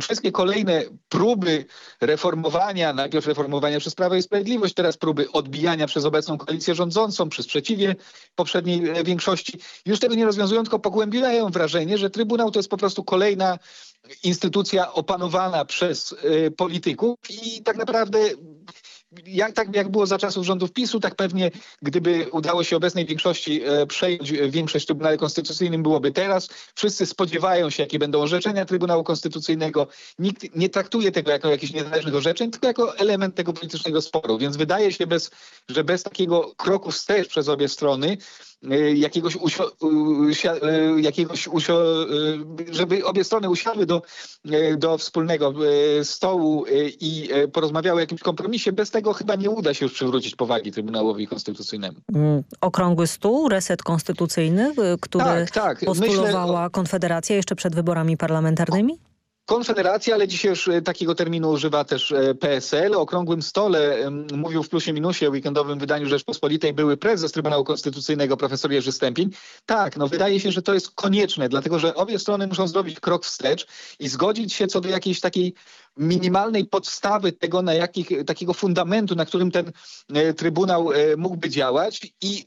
wszystkie kolejne próby reformowania, najpierw reformowania przez Prawo i Sprawiedliwość, teraz próby odbijania przez obecną koalicję rządzącą, przy sprzeciwie poprzedniej e, większości, już tego nie rozwiązują, tylko pogłębiają wrażenie, że Trybunał to jest po prostu kolejna instytucja opanowana przez y, polityków i tak naprawdę jak, tak jak było za czasów rządów PiSu, tak pewnie gdyby udało się obecnej większości e, przejąć większość w Trybunale Konstytucyjnym byłoby teraz. Wszyscy spodziewają się, jakie będą orzeczenia Trybunału Konstytucyjnego. Nikt nie traktuje tego jako jakichś niezależnych orzeczeń, tylko jako element tego politycznego sporu. Więc wydaje się, bez, że bez takiego kroku wstecz przez obie strony e, jakiegoś, usio, e, jakiegoś usio, żeby obie strony usiadły do, do wspólnego stołu i porozmawiały o jakimś kompromisie, bez tego chyba nie uda się już przywrócić powagi Trybunałowi Konstytucyjnemu. Mm, okrągły stół, reset konstytucyjny, który tak, tak. postulowała Myślę... Konfederacja jeszcze przed wyborami parlamentarnymi? Konfederacja, ale dzisiaj już e, takiego terminu używa też e, PSL. O okrągłym stole mówił w plusie minusie weekendowym wydaniu Rzeczpospolitej były prezes Trybunału Konstytucyjnego profesor Jerzy Stępień. Tak, no wydaje się, że to jest konieczne, dlatego że obie strony muszą zrobić krok wstecz i zgodzić się co do jakiejś takiej minimalnej podstawy tego, na jakich, takiego fundamentu, na którym ten e, Trybunał mógłby działać i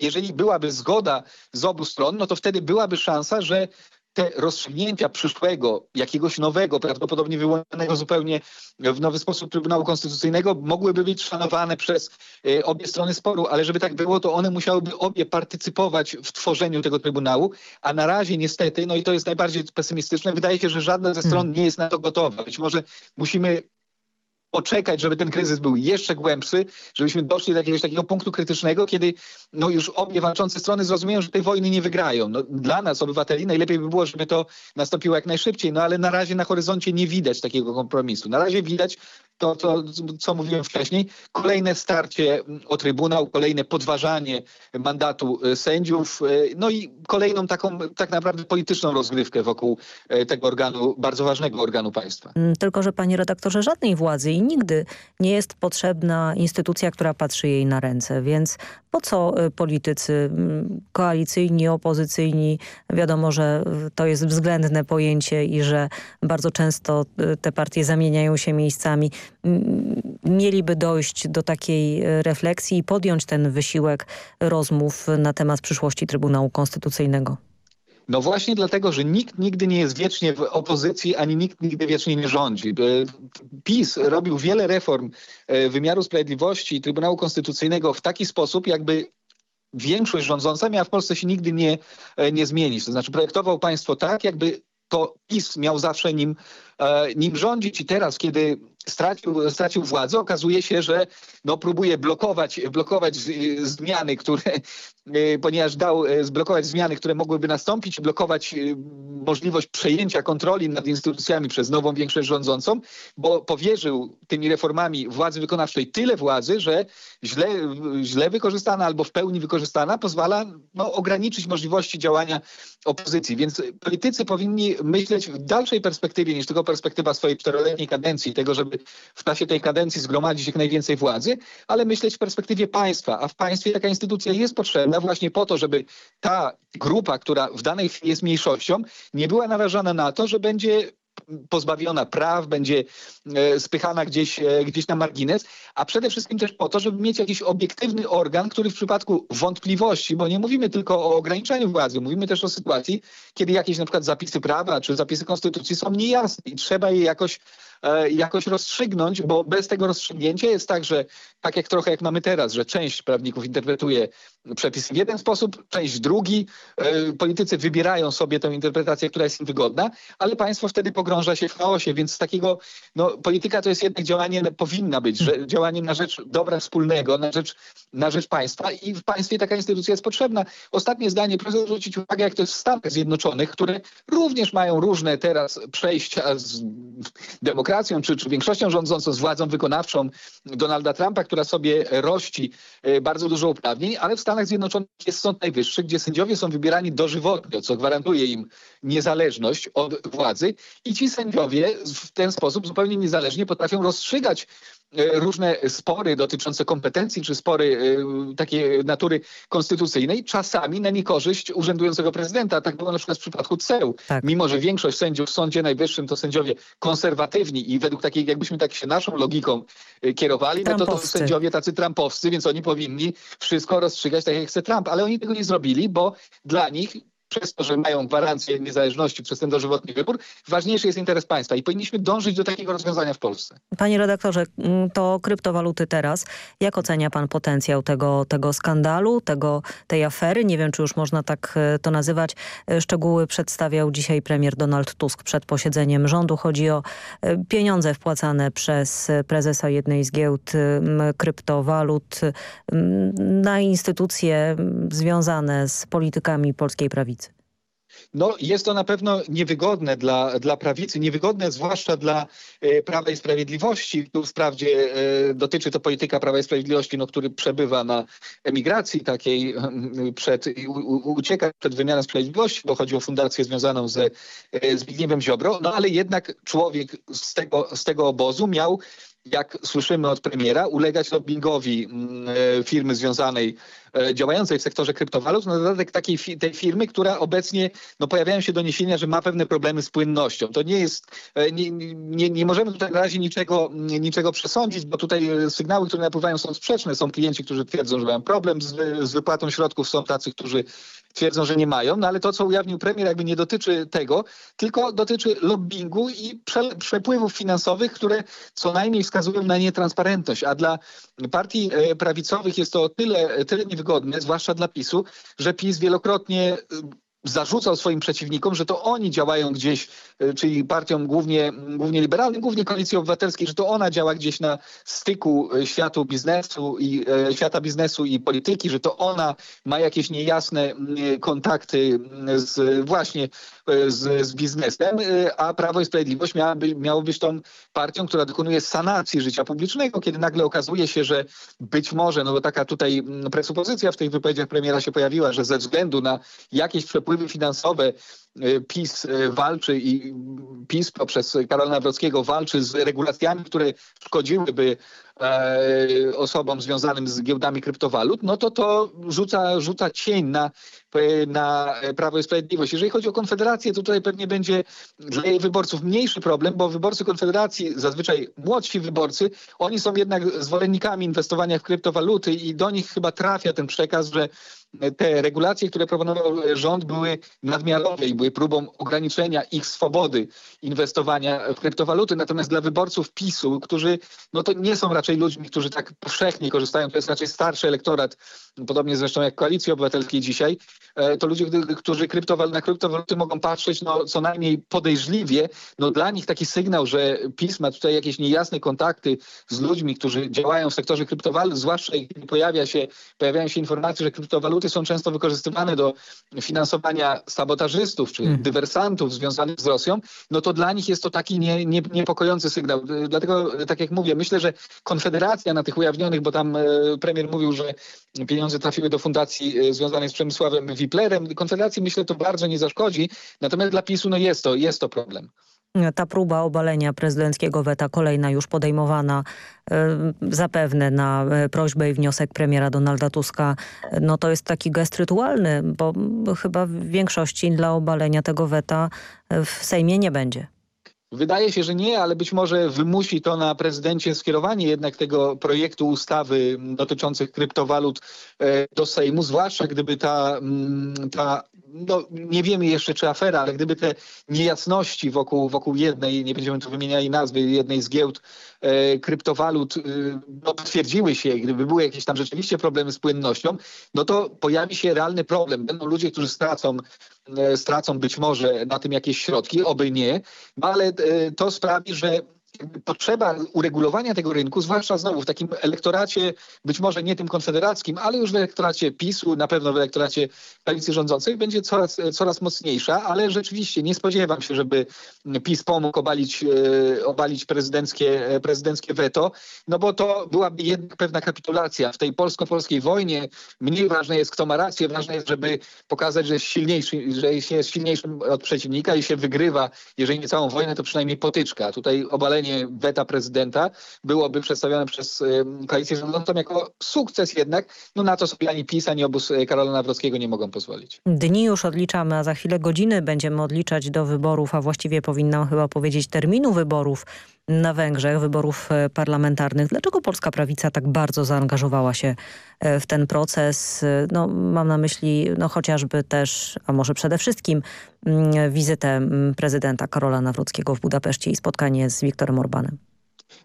jeżeli byłaby zgoda z obu stron, no to wtedy byłaby szansa, że te rozstrzygnięcia przyszłego, jakiegoś nowego, prawdopodobnie wyłonionego zupełnie w nowy sposób Trybunału Konstytucyjnego mogłyby być szanowane przez e, obie strony sporu, ale żeby tak było, to one musiałyby obie partycypować w tworzeniu tego Trybunału, a na razie niestety, no i to jest najbardziej pesymistyczne, wydaje się, że żadna ze stron nie jest na to gotowa. Być może musimy poczekać, żeby ten kryzys był jeszcze głębszy, żebyśmy doszli do jakiegoś takiego punktu krytycznego, kiedy no już obie walczące strony zrozumieją, że tej wojny nie wygrają. No, dla nas, obywateli, najlepiej by było, żeby to nastąpiło jak najszybciej, no ale na razie na horyzoncie nie widać takiego kompromisu. Na razie widać to, to, co mówiłem wcześniej, kolejne starcie o Trybunał, kolejne podważanie mandatu e, sędziów, e, no i kolejną taką tak naprawdę polityczną rozgrywkę wokół e, tego organu, bardzo ważnego organu państwa. Mm, tylko, że panie redaktorze, żadnej władzy i nigdy nie jest potrzebna instytucja, która patrzy jej na ręce, więc po co politycy mm, koalicyjni, opozycyjni, wiadomo, że to jest względne pojęcie i że bardzo często te partie zamieniają się miejscami mieliby dojść do takiej e, refleksji i podjąć ten wysiłek rozmów na temat przyszłości Trybunału Konstytucyjnego? No właśnie dlatego, że nikt nigdy nie jest wiecznie w opozycji, ani nikt nigdy wiecznie nie rządzi. E, PiS robił wiele reform e, wymiaru sprawiedliwości i Trybunału Konstytucyjnego w taki sposób, jakby większość rządząca miała w Polsce się nigdy nie, nie zmienić. To znaczy projektował państwo tak, jakby to PiS miał zawsze nim, nim rządzić i teraz, kiedy stracił, stracił władzę, okazuje się, że no, próbuje blokować, blokować zmiany, które, e, ponieważ dał e, zblokować zmiany, które mogłyby nastąpić, blokować e, możliwość przejęcia kontroli nad instytucjami przez nową większość rządzącą, bo powierzył tymi reformami władzy wykonawczej tyle władzy, że źle, źle wykorzystana albo w pełni wykorzystana pozwala no, ograniczyć możliwości działania opozycji. Więc politycy powinni myśleć w dalszej perspektywie niż tylko perspektywa swojej czteroletniej kadencji, tego, żeby w czasie tej kadencji zgromadzić jak najwięcej władzy, ale myśleć w perspektywie państwa, a w państwie taka instytucja jest potrzebna właśnie po to, żeby ta grupa, która w danej chwili jest mniejszością, nie była narażona na to, że będzie pozbawiona praw, będzie e, spychana gdzieś, e, gdzieś na margines, a przede wszystkim też po to, żeby mieć jakiś obiektywny organ, który w przypadku wątpliwości, bo nie mówimy tylko o ograniczeniu władzy, mówimy też o sytuacji, kiedy jakieś na przykład zapisy prawa czy zapisy konstytucji są niejasne i trzeba je jakoś jakoś rozstrzygnąć, bo bez tego rozstrzygnięcia jest tak, że tak jak trochę jak mamy teraz, że część prawników interpretuje przepisy w jeden sposób, część drugi. E, politycy wybierają sobie tę interpretację, która jest im wygodna, ale państwo wtedy pogrąża się w chaosie, więc z takiego, no polityka to jest jednak działanie, powinna być, że działaniem na rzecz dobra wspólnego, na rzecz, na rzecz państwa i w państwie taka instytucja jest potrzebna. Ostatnie zdanie, proszę zwrócić uwagę, jak to jest w Stanach Zjednoczonych, które również mają różne teraz przejścia z demokracji demokracją, czy, czy większością rządzącą, z władzą wykonawczą Donalda Trumpa, która sobie rości e, bardzo dużo uprawnień, ale w Stanach Zjednoczonych jest Sąd Najwyższy, gdzie sędziowie są wybierani dożywotnio, co gwarantuje im niezależność od władzy i ci sędziowie w ten sposób zupełnie niezależnie potrafią rozstrzygać różne spory dotyczące kompetencji, czy spory e, takiej natury konstytucyjnej, czasami na niekorzyść urzędującego prezydenta. Tak było na przykład w przypadku CEU. Tak. Mimo, że większość sędziów w Sądzie Najwyższym to sędziowie konserwatywni i według takiej, jakbyśmy tak się naszą logiką e, kierowali, no to to sędziowie tacy trumpowscy, więc oni powinni wszystko rozstrzygać tak, jak chce Trump. Ale oni tego nie zrobili, bo dla nich przez to, że mają gwarancję niezależności przez ten dożywotni wybór, ważniejszy jest interes państwa i powinniśmy dążyć do takiego rozwiązania w Polsce. Panie redaktorze, mm, to kryptowaluty teraz. Jak ocenia pan potencjał tego, tego skandalu, tego, tej afery? Nie wiem, czy już można tak e, to nazywać. E, Szczegóły przedstawiał dzisiaj premier Donald Tusk przed posiedzeniem rządu. Chodzi o e, pieniądze wpłacane przez prezesa jednej z giełd kryptowalut na instytucje związane z politykami polskiej prawicy. No, jest to na pewno niewygodne dla, dla prawicy, niewygodne zwłaszcza dla e, Prawa i Sprawiedliwości. Tu wprawdzie e, dotyczy to polityka Prawa i Sprawiedliwości, no, który przebywa na emigracji takiej mm, przed, ucieka przed wymianą sprawiedliwości, bo chodzi o fundację związaną e, Zbigniewem Ziobro, no ale jednak człowiek z tego, z tego obozu miał jak słyszymy od premiera, ulegać lobbingowi mm, firmy związanej, działającej w sektorze kryptowalut, na dodatek takiej tej firmy, która obecnie no, pojawiają się doniesienia, że ma pewne problemy z płynnością. To nie jest, e, nie, nie, nie możemy tutaj na razie niczego, niczego przesądzić, bo tutaj e, sygnały, które napływają są sprzeczne. Są klienci, którzy twierdzą, że mają problem z, z wypłatą środków, są tacy, którzy twierdzą, że nie mają, no ale to, co ujawnił premier, jakby nie dotyczy tego, tylko dotyczy lobbingu i prze, przepływów finansowych, które co najmniej wskazują na nietransparentność. A dla partii e, prawicowych jest to tyle, tyle niewygodne, zwłaszcza dla PiSu, że PiS wielokrotnie e, zarzucał swoim przeciwnikom, że to oni działają gdzieś, czyli partiom głównie, głównie liberalnym, głównie koalicji obywatelskiej, że to ona działa gdzieś na styku e, światu biznesu i e, świata biznesu i polityki, że to ona ma jakieś niejasne mm, kontakty mm, z, właśnie z, z biznesem, a Prawo i Sprawiedliwość miałaby, miało być tą partią, która dokonuje sanacji życia publicznego, kiedy nagle okazuje się, że być może, no bo taka tutaj mm, presupozycja w tych wypowiedziach premiera się pojawiła, że ze względu na jakieś przepływy finansowe PiS e, walczy i PiS poprzez Karola Nawrockiego walczy z regulacjami, które szkodziłyby e, osobom związanym z giełdami kryptowalut, no to to rzuca, rzuca cień na, e, na Prawo i Sprawiedliwość. Jeżeli chodzi o Konfederację, to tutaj pewnie będzie dla jej wyborców mniejszy problem, bo wyborcy Konfederacji, zazwyczaj młodsi wyborcy, oni są jednak zwolennikami inwestowania w kryptowaluty i do nich chyba trafia ten przekaz, że te regulacje, które proponował rząd były nadmiarowe i były próbą ograniczenia ich swobody inwestowania w kryptowaluty. Natomiast dla wyborców PiSu, którzy no to nie są raczej ludźmi, którzy tak powszechnie korzystają, to jest raczej starszy elektorat, podobnie zresztą jak Koalicji Obywatelskiej dzisiaj, e, to ludzie, gdy- którzy kryptowal na kryptowaluty mogą patrzeć no, co najmniej podejrzliwie, no dla nich taki sygnał, że PiS ma tutaj jakieś niejasne kontakty z ludźmi, którzy działają w sektorze kryptowalut, zwłaszcza kiedy pojawia się, pojawiają się informacje, że kryptowaluty są często wykorzystywane do finansowania sabotażystów czy dywersantów związanych z Rosją, no to dla nich jest to taki nie, nie, niepokojący sygnał. Dlatego, tak jak mówię, myślę, że Konfederacja na tych ujawnionych, bo tam e, premier mówił, że pieniądze trafiły do fundacji e, związanej z Przemysławem Wiplerem. Konfederacji myślę to bardzo nie zaszkodzi, natomiast dla PiSu no jest to, jest to problem. Ta próba obalenia prezydenckiego weta, kolejna już podejmowana e, zapewne na e, prośbę i wniosek premiera Donalda Tuska, no to jest taki gest rytualny, bo chyba w większości dla obalenia tego weta w Sejmie nie będzie. Wydaje się, że nie, ale być może wymusi to na prezydencie skierowanie jednak tego projektu ustawy dotyczących kryptowalut e, do Sejmu, zwłaszcza gdyby ta, mm, ta no nie wiemy jeszcze czy afera, ale gdyby te niejasności wokół, wokół jednej, nie będziemy tu wymieniali nazwy, jednej z giełd kryptowalut e, no, potwierdziły się, gdyby były jakieś tam rzeczywiście problemy z płynnością, no to pojawi się realny problem. Będą ludzie, którzy stracą e, stracą być może na tym jakieś środki, oby nie, no ale e, to sprawi, że potrzeba uregulowania tego rynku, zwłaszcza znowu w takim elektoracie, być może nie tym konfederackim, ale już w elektoracie PiSu, na pewno w elektoracie koalicji rządzącej będzie coraz, coraz mocniejsza, ale rzeczywiście nie spodziewam się, żeby PiS pomógł obalić, e, obalić prezydenckie, e, prezydenckie weto, no bo to byłaby jednak pewna kapitulacja. W tej polsko-polskiej wojnie mniej ważne jest, kto ma rację, ważne jest, żeby pokazać, że jest silniejszy, że się jest silniejszym od przeciwnika i się wygrywa, jeżeli nie całą wojnę, to przynajmniej potyczka. Tutaj obalenie weta prezydenta byłoby przedstawione przez e, koalicję rządzącą jako sukces jednak, no na to sobie ani PiS, ani obóz e, Karola Nawrockiego nie mogą pozwolić. Dni już odliczamy, a za chwilę godziny będziemy odliczać do wyborów, a właściwie powinnam chyba powiedzieć terminu wyborów na Węgrzech, wyborów e, parlamentarnych. Dlaczego polska prawica tak bardzo zaangażowała się e, w ten proces? E, no, mam na myśli no, chociażby też, a może przede wszystkim mm, wizytę mm, prezydenta Karola Nawrockiego w Budapeszcie i spotkanie z Wiktorem Orbanem.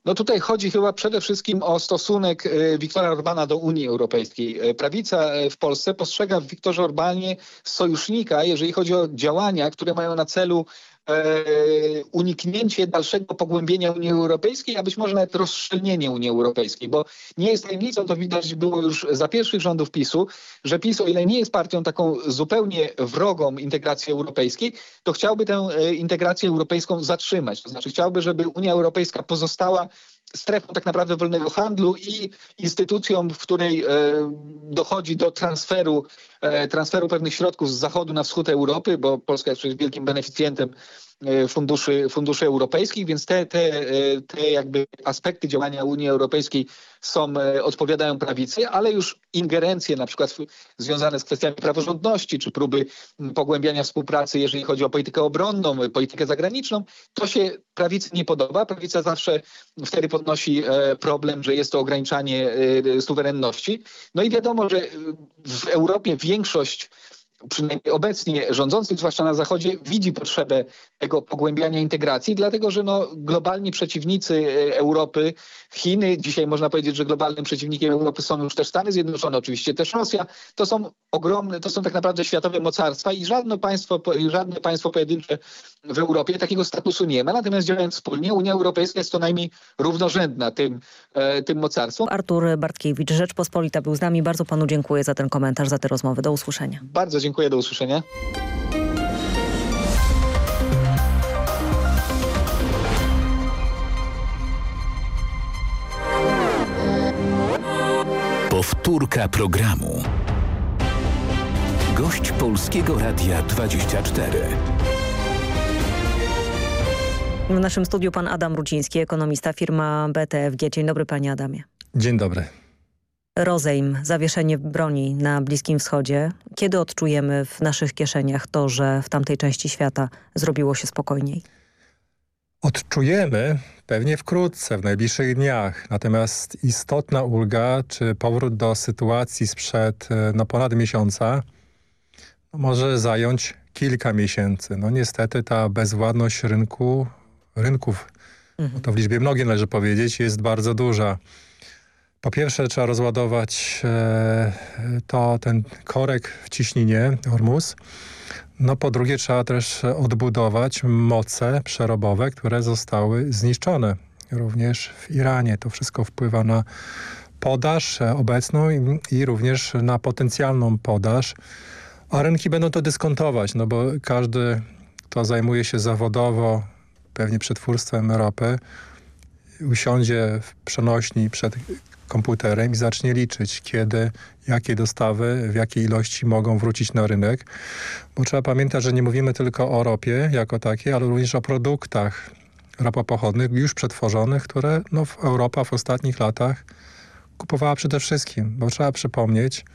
No tutaj chodzi chyba przede wszystkim o stosunek Wiktora Orbana do Unii Europejskiej. Prawica w Polsce postrzega w Wiktorze Orbanie sojusznika, jeżeli chodzi o działania, które mają na celu uniknięcie dalszego pogłębienia Unii Europejskiej, a być może nawet rozszczelnienie Unii Europejskiej, bo nie jest tajemnicą, to widać było już za pierwszych rządów PiSu, że PiS, o ile nie jest partią taką zupełnie wrogą integracji europejskiej, to chciałby tę integrację europejską zatrzymać. To znaczy chciałby, żeby Unia Europejska pozostała strefą tak naprawdę wolnego handlu i instytucją, w której e, dochodzi do transferu, e, transferu pewnych środków z zachodu na wschód Europy, bo Polska jest przecież wielkim beneficjentem funduszy, funduszy europejskich, więc te, te, te jakby aspekty działania Unii Europejskiej są, odpowiadają prawicy, ale już ingerencje na przykład związane z kwestiami praworządności, czy próby pogłębiania współpracy, jeżeli chodzi o politykę obronną, politykę zagraniczną, to się prawicy nie podoba. Prawica zawsze wtedy podnosi problem, że jest to ograniczanie suwerenności. No i wiadomo, że w Europie większość przynajmniej obecnie rządzących, zwłaszcza na Zachodzie, widzi potrzebę tego pogłębiania integracji, dlatego że no, globalni przeciwnicy Europy, Chiny, dzisiaj można powiedzieć, że globalnym przeciwnikiem Europy są już też Stany Zjednoczone, oczywiście też Rosja, to są ogromne, to są tak naprawdę światowe mocarstwa i żadne państwo, żadne państwo pojedyncze w Europie takiego statusu nie ma, natomiast działając wspólnie Unia Europejska jest co najmniej równorzędna tym, e, tym mocarstwom. Artur Bartkiewicz, Rzeczpospolita był z nami. Bardzo panu dziękuję za ten komentarz, za tę rozmowę. Do usłyszenia. Bardzo dziękuję, do usłyszenia. Powtórka programu. Gość Polskiego Radia 24. W naszym studiu pan Adam Ruciński, ekonomista firma BTFG. Dzień dobry panie Adamie. Dzień dobry. Rozejm, zawieszenie broni na Bliskim Wschodzie. Kiedy odczujemy w naszych kieszeniach to, że w tamtej części świata zrobiło się spokojniej? Odczujemy pewnie wkrótce, w najbliższych dniach. Natomiast istotna ulga, czy powrót do sytuacji sprzed no, ponad miesiąca no, może zająć kilka miesięcy. No niestety ta bezwładność rynku, rynków, mhm. to w liczbie mnogiej należy powiedzieć, jest bardzo duża. Po pierwsze trzeba rozładować e, to ten korek w ciśnienie Hormuz. No po drugie trzeba też odbudować moce przerobowe, które zostały zniszczone. Również w Iranie. To wszystko wpływa na podaż obecną i, i również na potencjalną podaż. A rynki będą to dyskontować, no bo każdy, kto zajmuje się zawodowo pewnie przetwórstwem ropy, usiądzie w przenośni przed komputerem i zacznie liczyć, kiedy, jakie dostawy, w jakiej ilości mogą wrócić na rynek. Bo trzeba pamiętać, że nie mówimy tylko o ropie jako takiej, ale również o produktach ropopochodnych już przetworzonych, które no, Europa w ostatnich latach kupowała przede wszystkim. Bo trzeba przypomnieć,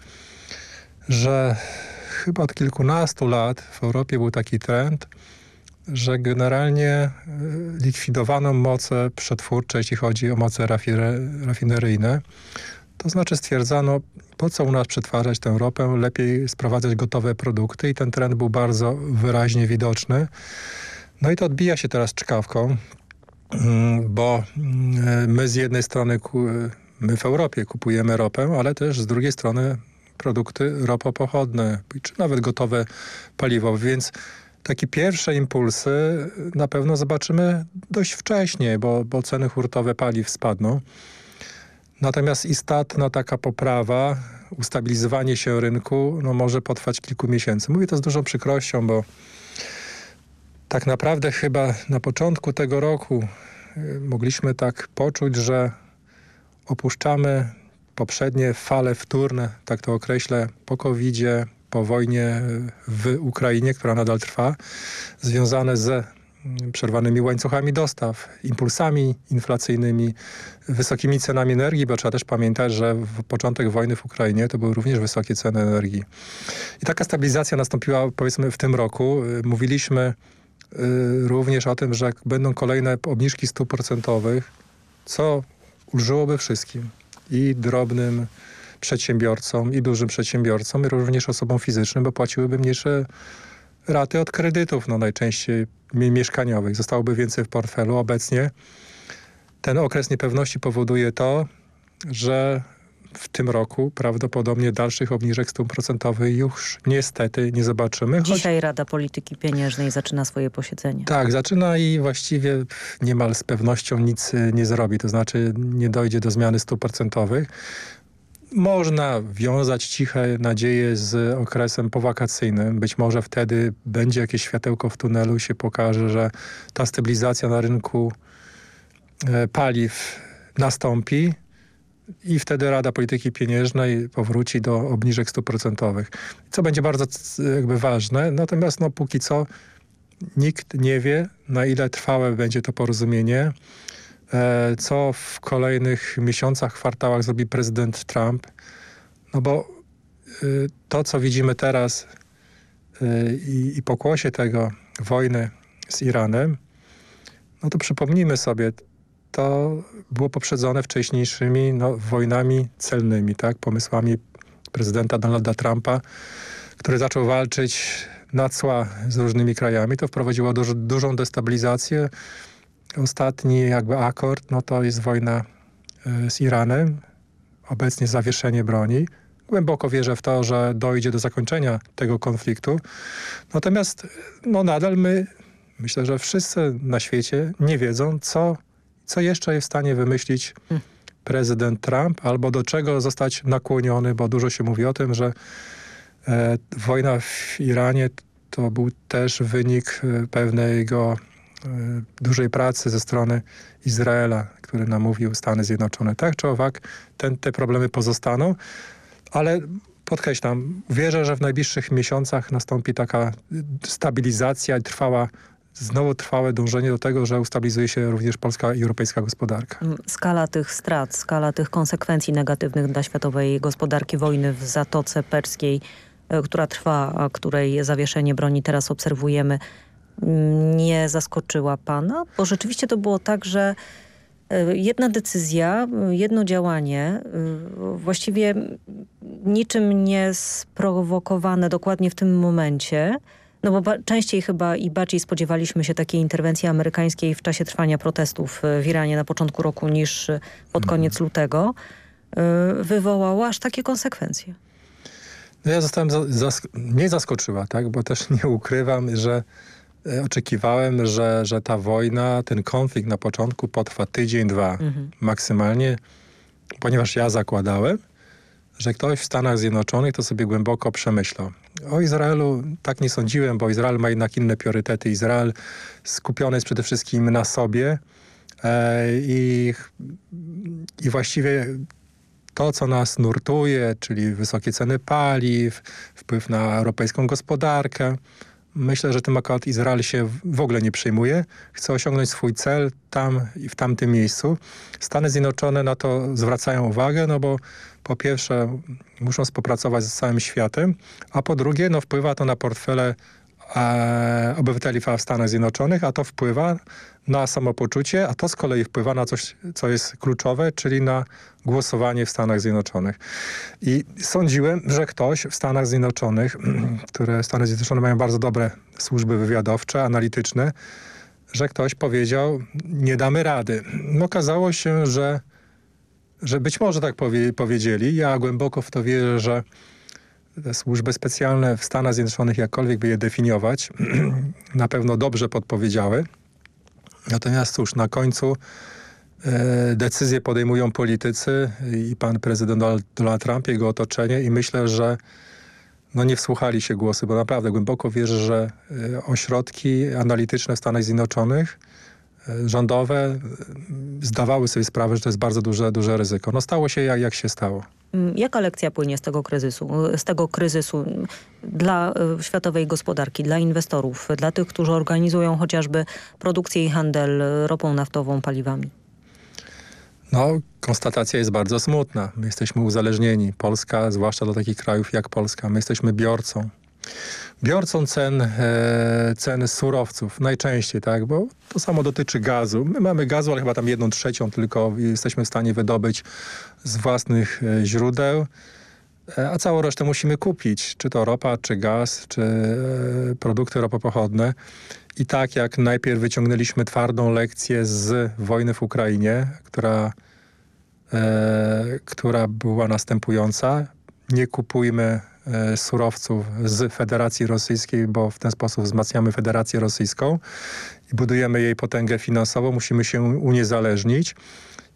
że chyba od kilkunastu lat w Europie był taki trend, że generalnie e, likwidowano moce przetwórcze, jeśli chodzi o moce rafineryjne. To znaczy stwierdzano, po co u nas przetwarzać tę ropę, lepiej sprowadzać gotowe produkty i ten trend był bardzo wyraźnie widoczny. No i to odbija się teraz czkawką, mm, bo mm, my z jednej strony, my w Europie kupujemy ropę, ale też z drugiej strony produkty ropopochodne, czy nawet gotowe paliwo, więc takie pierwsze impulsy na pewno zobaczymy dość wcześnie, bo, bo ceny hurtowe paliw spadną. Natomiast istotna taka poprawa, ustabilizowanie się rynku no może potrwać kilku miesięcy. Mówię to z dużą przykrością, bo tak naprawdę chyba na początku tego roku y, mogliśmy tak poczuć, że opuszczamy poprzednie fale wtórne, tak to określę, po covid po wojnie w Ukrainie, która nadal trwa, związane ze przerwanymi łańcuchami dostaw, impulsami inflacyjnymi, wysokimi cenami energii, bo trzeba też pamiętać, że w początek wojny w Ukrainie to były również wysokie ceny energii. I taka stabilizacja nastąpiła powiedzmy w tym roku. Mówiliśmy również o tym, że będą kolejne obniżki stóp procentowych, co ulżyłoby wszystkim i drobnym przedsiębiorcom, i dużym przedsiębiorcom, i również osobom fizycznym, bo płaciłyby mniejsze raty od kredytów, no najczęściej mieszkaniowych. Zostałoby więcej w portfelu. Obecnie ten okres niepewności powoduje to, że w tym roku prawdopodobnie dalszych obniżek stóp procentowych już niestety nie zobaczymy. Choć... Dzisiaj Rada Polityki Pieniężnej zaczyna swoje posiedzenie. Tak, zaczyna i właściwie niemal z pewnością nic nie zrobi, to znaczy nie dojdzie do zmiany stóp procentowych. Można wiązać ciche nadzieje z okresem powakacyjnym. Być może wtedy będzie jakieś światełko w tunelu, się pokaże, że ta stabilizacja na rynku e, paliw nastąpi i wtedy Rada Polityki Pieniężnej powróci do obniżek stóp procentowych. Co będzie bardzo jakby ważne, natomiast no póki co nikt nie wie, na ile trwałe będzie to porozumienie, co w kolejnych miesiącach, kwartałach zrobi prezydent Trump. No bo y, to, co widzimy teraz y, i, i pokłosie tego wojny z Iranem, no to przypomnijmy sobie, to było poprzedzone wcześniejszymi no, wojnami celnymi, tak, pomysłami prezydenta Donalda Trumpa, który zaczął walczyć na cła z różnymi krajami. To wprowadziło duż, dużą destabilizację. Ostatni jakby akord, no to jest wojna y, z Iranem, obecnie zawieszenie broni. Głęboko wierzę w to, że dojdzie do zakończenia tego konfliktu. Natomiast no nadal my, myślę, że wszyscy na świecie nie wiedzą, co co jeszcze jest w stanie wymyślić prezydent Trump albo do czego zostać nakłoniony, bo dużo się mówi o tym, że e, wojna w Iranie to był też wynik e, pewnego e, dużej pracy ze strony Izraela, który namówił Stany Zjednoczone. Tak czy owak, ten, te problemy pozostaną, ale podkreślam, wierzę, że w najbliższych miesiącach nastąpi taka stabilizacja i trwała znowu trwałe dążenie do tego, że ustabilizuje się również polska i europejska gospodarka. Mm, skala tych strat, skala tych konsekwencji negatywnych dla światowej gospodarki wojny w Zatoce Perskiej, e, która trwa, a której zawieszenie broni teraz obserwujemy, nie zaskoczyła pana? Bo rzeczywiście to było tak, że e, jedna decyzja, jedno działanie, e, właściwie niczym nie sprowokowane dokładnie w tym momencie, no bo częściej chyba i bardziej spodziewaliśmy się takiej interwencji amerykańskiej w czasie trwania protestów e, w Iranie na początku roku niż pod mhm. koniec lutego, wywołało aż takie konsekwencje. No ja zostałem, zask zaskoczyła, tak, bo też nie ukrywam, że oczekiwałem, że, że ta wojna, ten konflikt na początku potrwa tydzień, dwa mhm. maksymalnie, ponieważ ja zakładałem, że ktoś w Stanach Zjednoczonych to sobie głęboko przemyślał. O Izraelu tak nie sądziłem, bo Izrael ma jednak inne priorytety. Izrael skupiony jest przede wszystkim na sobie e, i, i właściwie to, co nas nurtuje, czyli wysokie ceny paliw, wpływ na europejską gospodarkę, Myślę, że tym akurat Izrael się w ogóle nie przejmuje. Chce osiągnąć swój cel tam i w tamtym miejscu. Stany Zjednoczone na to zwracają uwagę, no bo po pierwsze muszą współpracować z całym światem, a po drugie no, wpływa to na portfele obywateli w Stanach Zjednoczonych, a to wpływa na samopoczucie, a to z kolei wpływa na coś, co jest kluczowe, czyli na głosowanie w Stanach Zjednoczonych. I sądziłem, że ktoś w Stanach Zjednoczonych, które Stany Zjednoczone mają bardzo dobre służby wywiadowcze, analityczne, że ktoś powiedział, nie damy rady. No, okazało się, że, że być może tak powie, powiedzieli. Ja głęboko w to wierzę, że służby specjalne w Stanach Zjednoczonych, jakkolwiek by je definiować, na pewno dobrze podpowiedziały. Natomiast cóż, na końcu e, decyzje podejmują politycy i pan prezydent Donald Trump, jego otoczenie i myślę, że no nie wsłuchali się głosy, bo naprawdę głęboko wierzę, że e, ośrodki analityczne w Stanach Zjednoczonych e, rządowe zdawały sobie sprawę, że to jest bardzo duże, duże ryzyko. No stało się jak, jak się stało. Mm, jaka lekcja płynie z tego kryzysu, z tego kryzysu dla e, światowej gospodarki, dla inwestorów, dla tych, którzy organizują chociażby produkcję i handel ropą naftową, paliwami? No, konstatacja jest bardzo smutna. My jesteśmy uzależnieni. Polska, zwłaszcza do takich krajów jak Polska, my jesteśmy biorcą. Biorcą cen, e, cen surowców najczęściej, tak, bo to samo dotyczy gazu. My mamy gazu, ale chyba tam jedną trzecią tylko jesteśmy w stanie wydobyć z własnych e, źródeł, e, a całą resztę musimy kupić, czy to ropa, czy gaz, czy e, produkty ropopochodne. I tak jak najpierw wyciągnęliśmy twardą lekcję z wojny w Ukrainie, która, e, która była następująca. Nie kupujmy surowców z Federacji Rosyjskiej, bo w ten sposób wzmacniamy Federację Rosyjską i budujemy jej potęgę finansową. Musimy się uniezależnić.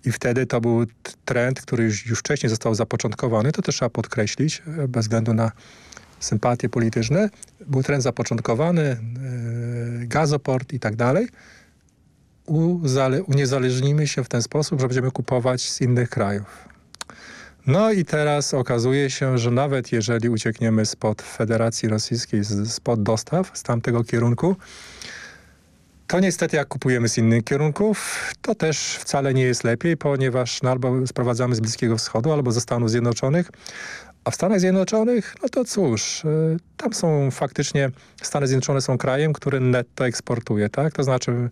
I wtedy to był trend, który już, już wcześniej został zapoczątkowany. To też trzeba podkreślić, e, bez względu na sympatie polityczne. Był trend zapoczątkowany, e, gazoport i tak dalej. Uniezależnimy się w ten sposób, że będziemy kupować z innych krajów. No i teraz okazuje się, że nawet jeżeli uciekniemy spod Federacji Rosyjskiej, spod dostaw z tamtego kierunku, to niestety jak kupujemy z innych kierunków, to też wcale nie jest lepiej, ponieważ no, albo sprowadzamy z Bliskiego Wschodu, albo ze Stanów Zjednoczonych, a w Stanach Zjednoczonych, no to cóż, y, tam są faktycznie, Stany Zjednoczone są krajem, który netto eksportuje, tak? To znaczy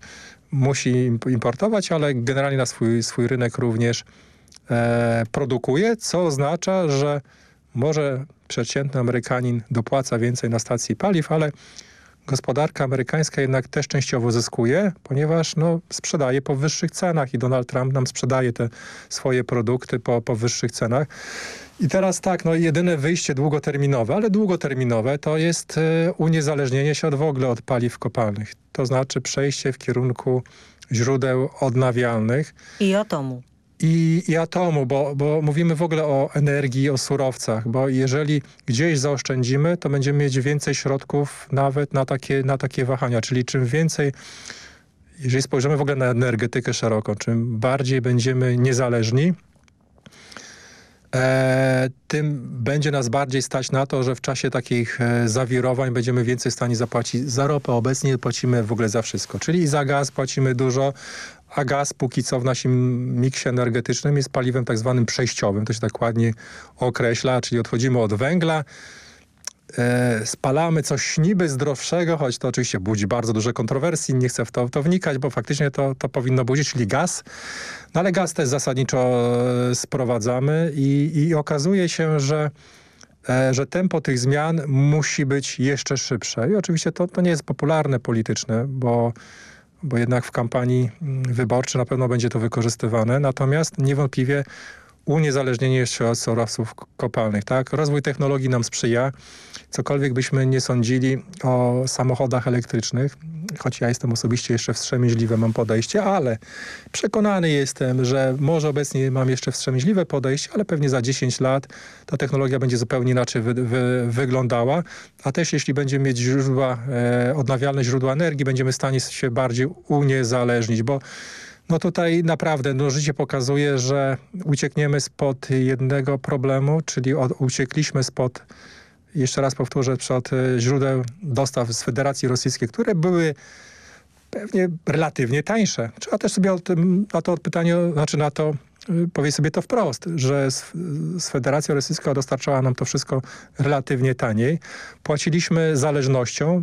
musi imp- importować, ale generalnie na swój, swój rynek również produkuje, co oznacza, że może przeciętny Amerykanin dopłaca więcej na stacji paliw, ale gospodarka amerykańska jednak też częściowo zyskuje, ponieważ no, sprzedaje po wyższych cenach i Donald Trump nam sprzedaje te swoje produkty po, po wyższych cenach. I teraz tak, no jedyne wyjście długoterminowe, ale długoterminowe to jest e, uniezależnienie się od w ogóle od paliw kopalnych. To znaczy przejście w kierunku źródeł odnawialnych I atomu. I, i atomu, bo, bo mówimy w ogóle o energii, o surowcach, bo jeżeli gdzieś zaoszczędzimy, to będziemy mieć więcej środków nawet na takie, na takie wahania, czyli czym więcej, jeżeli spojrzymy w ogóle na energetykę szeroko, czym bardziej będziemy niezależni, e, tym będzie nas bardziej stać na to, że w czasie takich e, zawirowań będziemy więcej w stanie zapłacić za ropę. Obecnie płacimy w ogóle za wszystko, czyli za gaz płacimy dużo, a gaz póki co w naszym miksie energetycznym jest paliwem tak zwanym przejściowym. To się tak ładnie określa, czyli odchodzimy od węgla, e, spalamy coś niby zdrowszego, choć to oczywiście budzi bardzo duże kontrowersji, nie chcę w to, w to wnikać, bo faktycznie to, to powinno budzić, czyli gaz. No ale gaz też zasadniczo e, sprowadzamy i, i okazuje się, że e, że tempo tych zmian musi być jeszcze szybsze. I oczywiście to, to nie jest popularne polityczne, bo, bo jednak w kampanii mm, wyborczej na pewno będzie to wykorzystywane. Natomiast niewątpliwie uniezależnienie się od surowców kopalnych. Tak? Rozwój technologii nam sprzyja. Cokolwiek byśmy nie sądzili o samochodach elektrycznych, choć ja jestem osobiście jeszcze wstrzemięźliwe, mam podejście, ale przekonany jestem, że może obecnie mam jeszcze wstrzemięźliwe podejście, ale pewnie za 10 lat ta technologia będzie zupełnie inaczej wy, wy, wyglądała, a też jeśli będziemy mieć źródła, e, odnawialne źródła energii, będziemy w stanie się bardziej uniezależnić, bo no tutaj naprawdę no, życie pokazuje, że uciekniemy spod jednego problemu, czyli od, uciekliśmy spod, jeszcze raz powtórzę, spod e, źródeł dostaw z Federacji Rosyjskiej, które były pewnie relatywnie tańsze. Trzeba też sobie na to pytanie, znaczy na to y, powiedzieć sobie to wprost, że z, z Federacja Rosyjska dostarczała nam to wszystko relatywnie taniej. Płaciliśmy zależnością.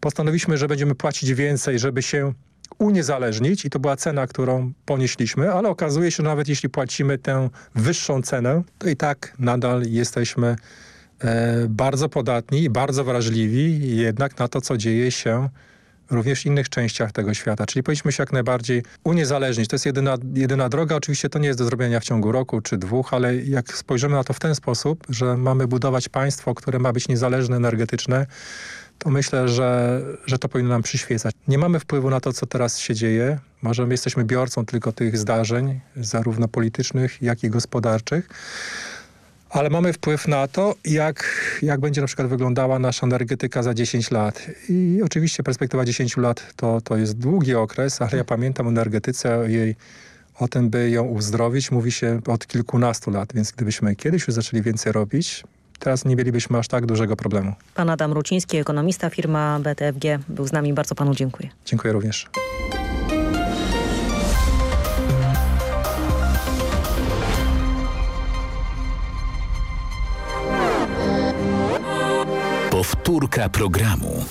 Postanowiliśmy, że będziemy płacić więcej, żeby się uniezależnić i to była cena, którą ponieśliśmy, ale okazuje się, że nawet jeśli płacimy tę wyższą cenę, to i tak nadal jesteśmy e, bardzo podatni i bardzo wrażliwi jednak na to, co dzieje się również w innych częściach tego świata. Czyli powinniśmy się jak najbardziej uniezależnić. To jest jedyna, jedyna droga. Oczywiście to nie jest do zrobienia w ciągu roku czy dwóch, ale jak spojrzymy na to w ten sposób, że mamy budować państwo, które ma być niezależne energetyczne, to myślę, że, że to powinno nam przyświecać. Nie mamy wpływu na to, co teraz się dzieje. Może my jesteśmy biorcą tylko tych zdarzeń, zarówno politycznych, jak i gospodarczych. Ale mamy wpływ na to, jak, jak będzie na przykład wyglądała nasza energetyka za 10 lat. I oczywiście perspektywa 10 lat to, to jest długi okres, ale ja pamiętam o energetyce, o jej o tym, by ją uzdrowić, mówi się od kilkunastu lat. Więc gdybyśmy kiedyś już zaczęli więcej robić, teraz nie mielibyśmy aż tak dużego problemu. Pan Adam Ruciński, ekonomista, firma BTFG był z nami. Bardzo panu dziękuję. Dziękuję również. Powtórka programu.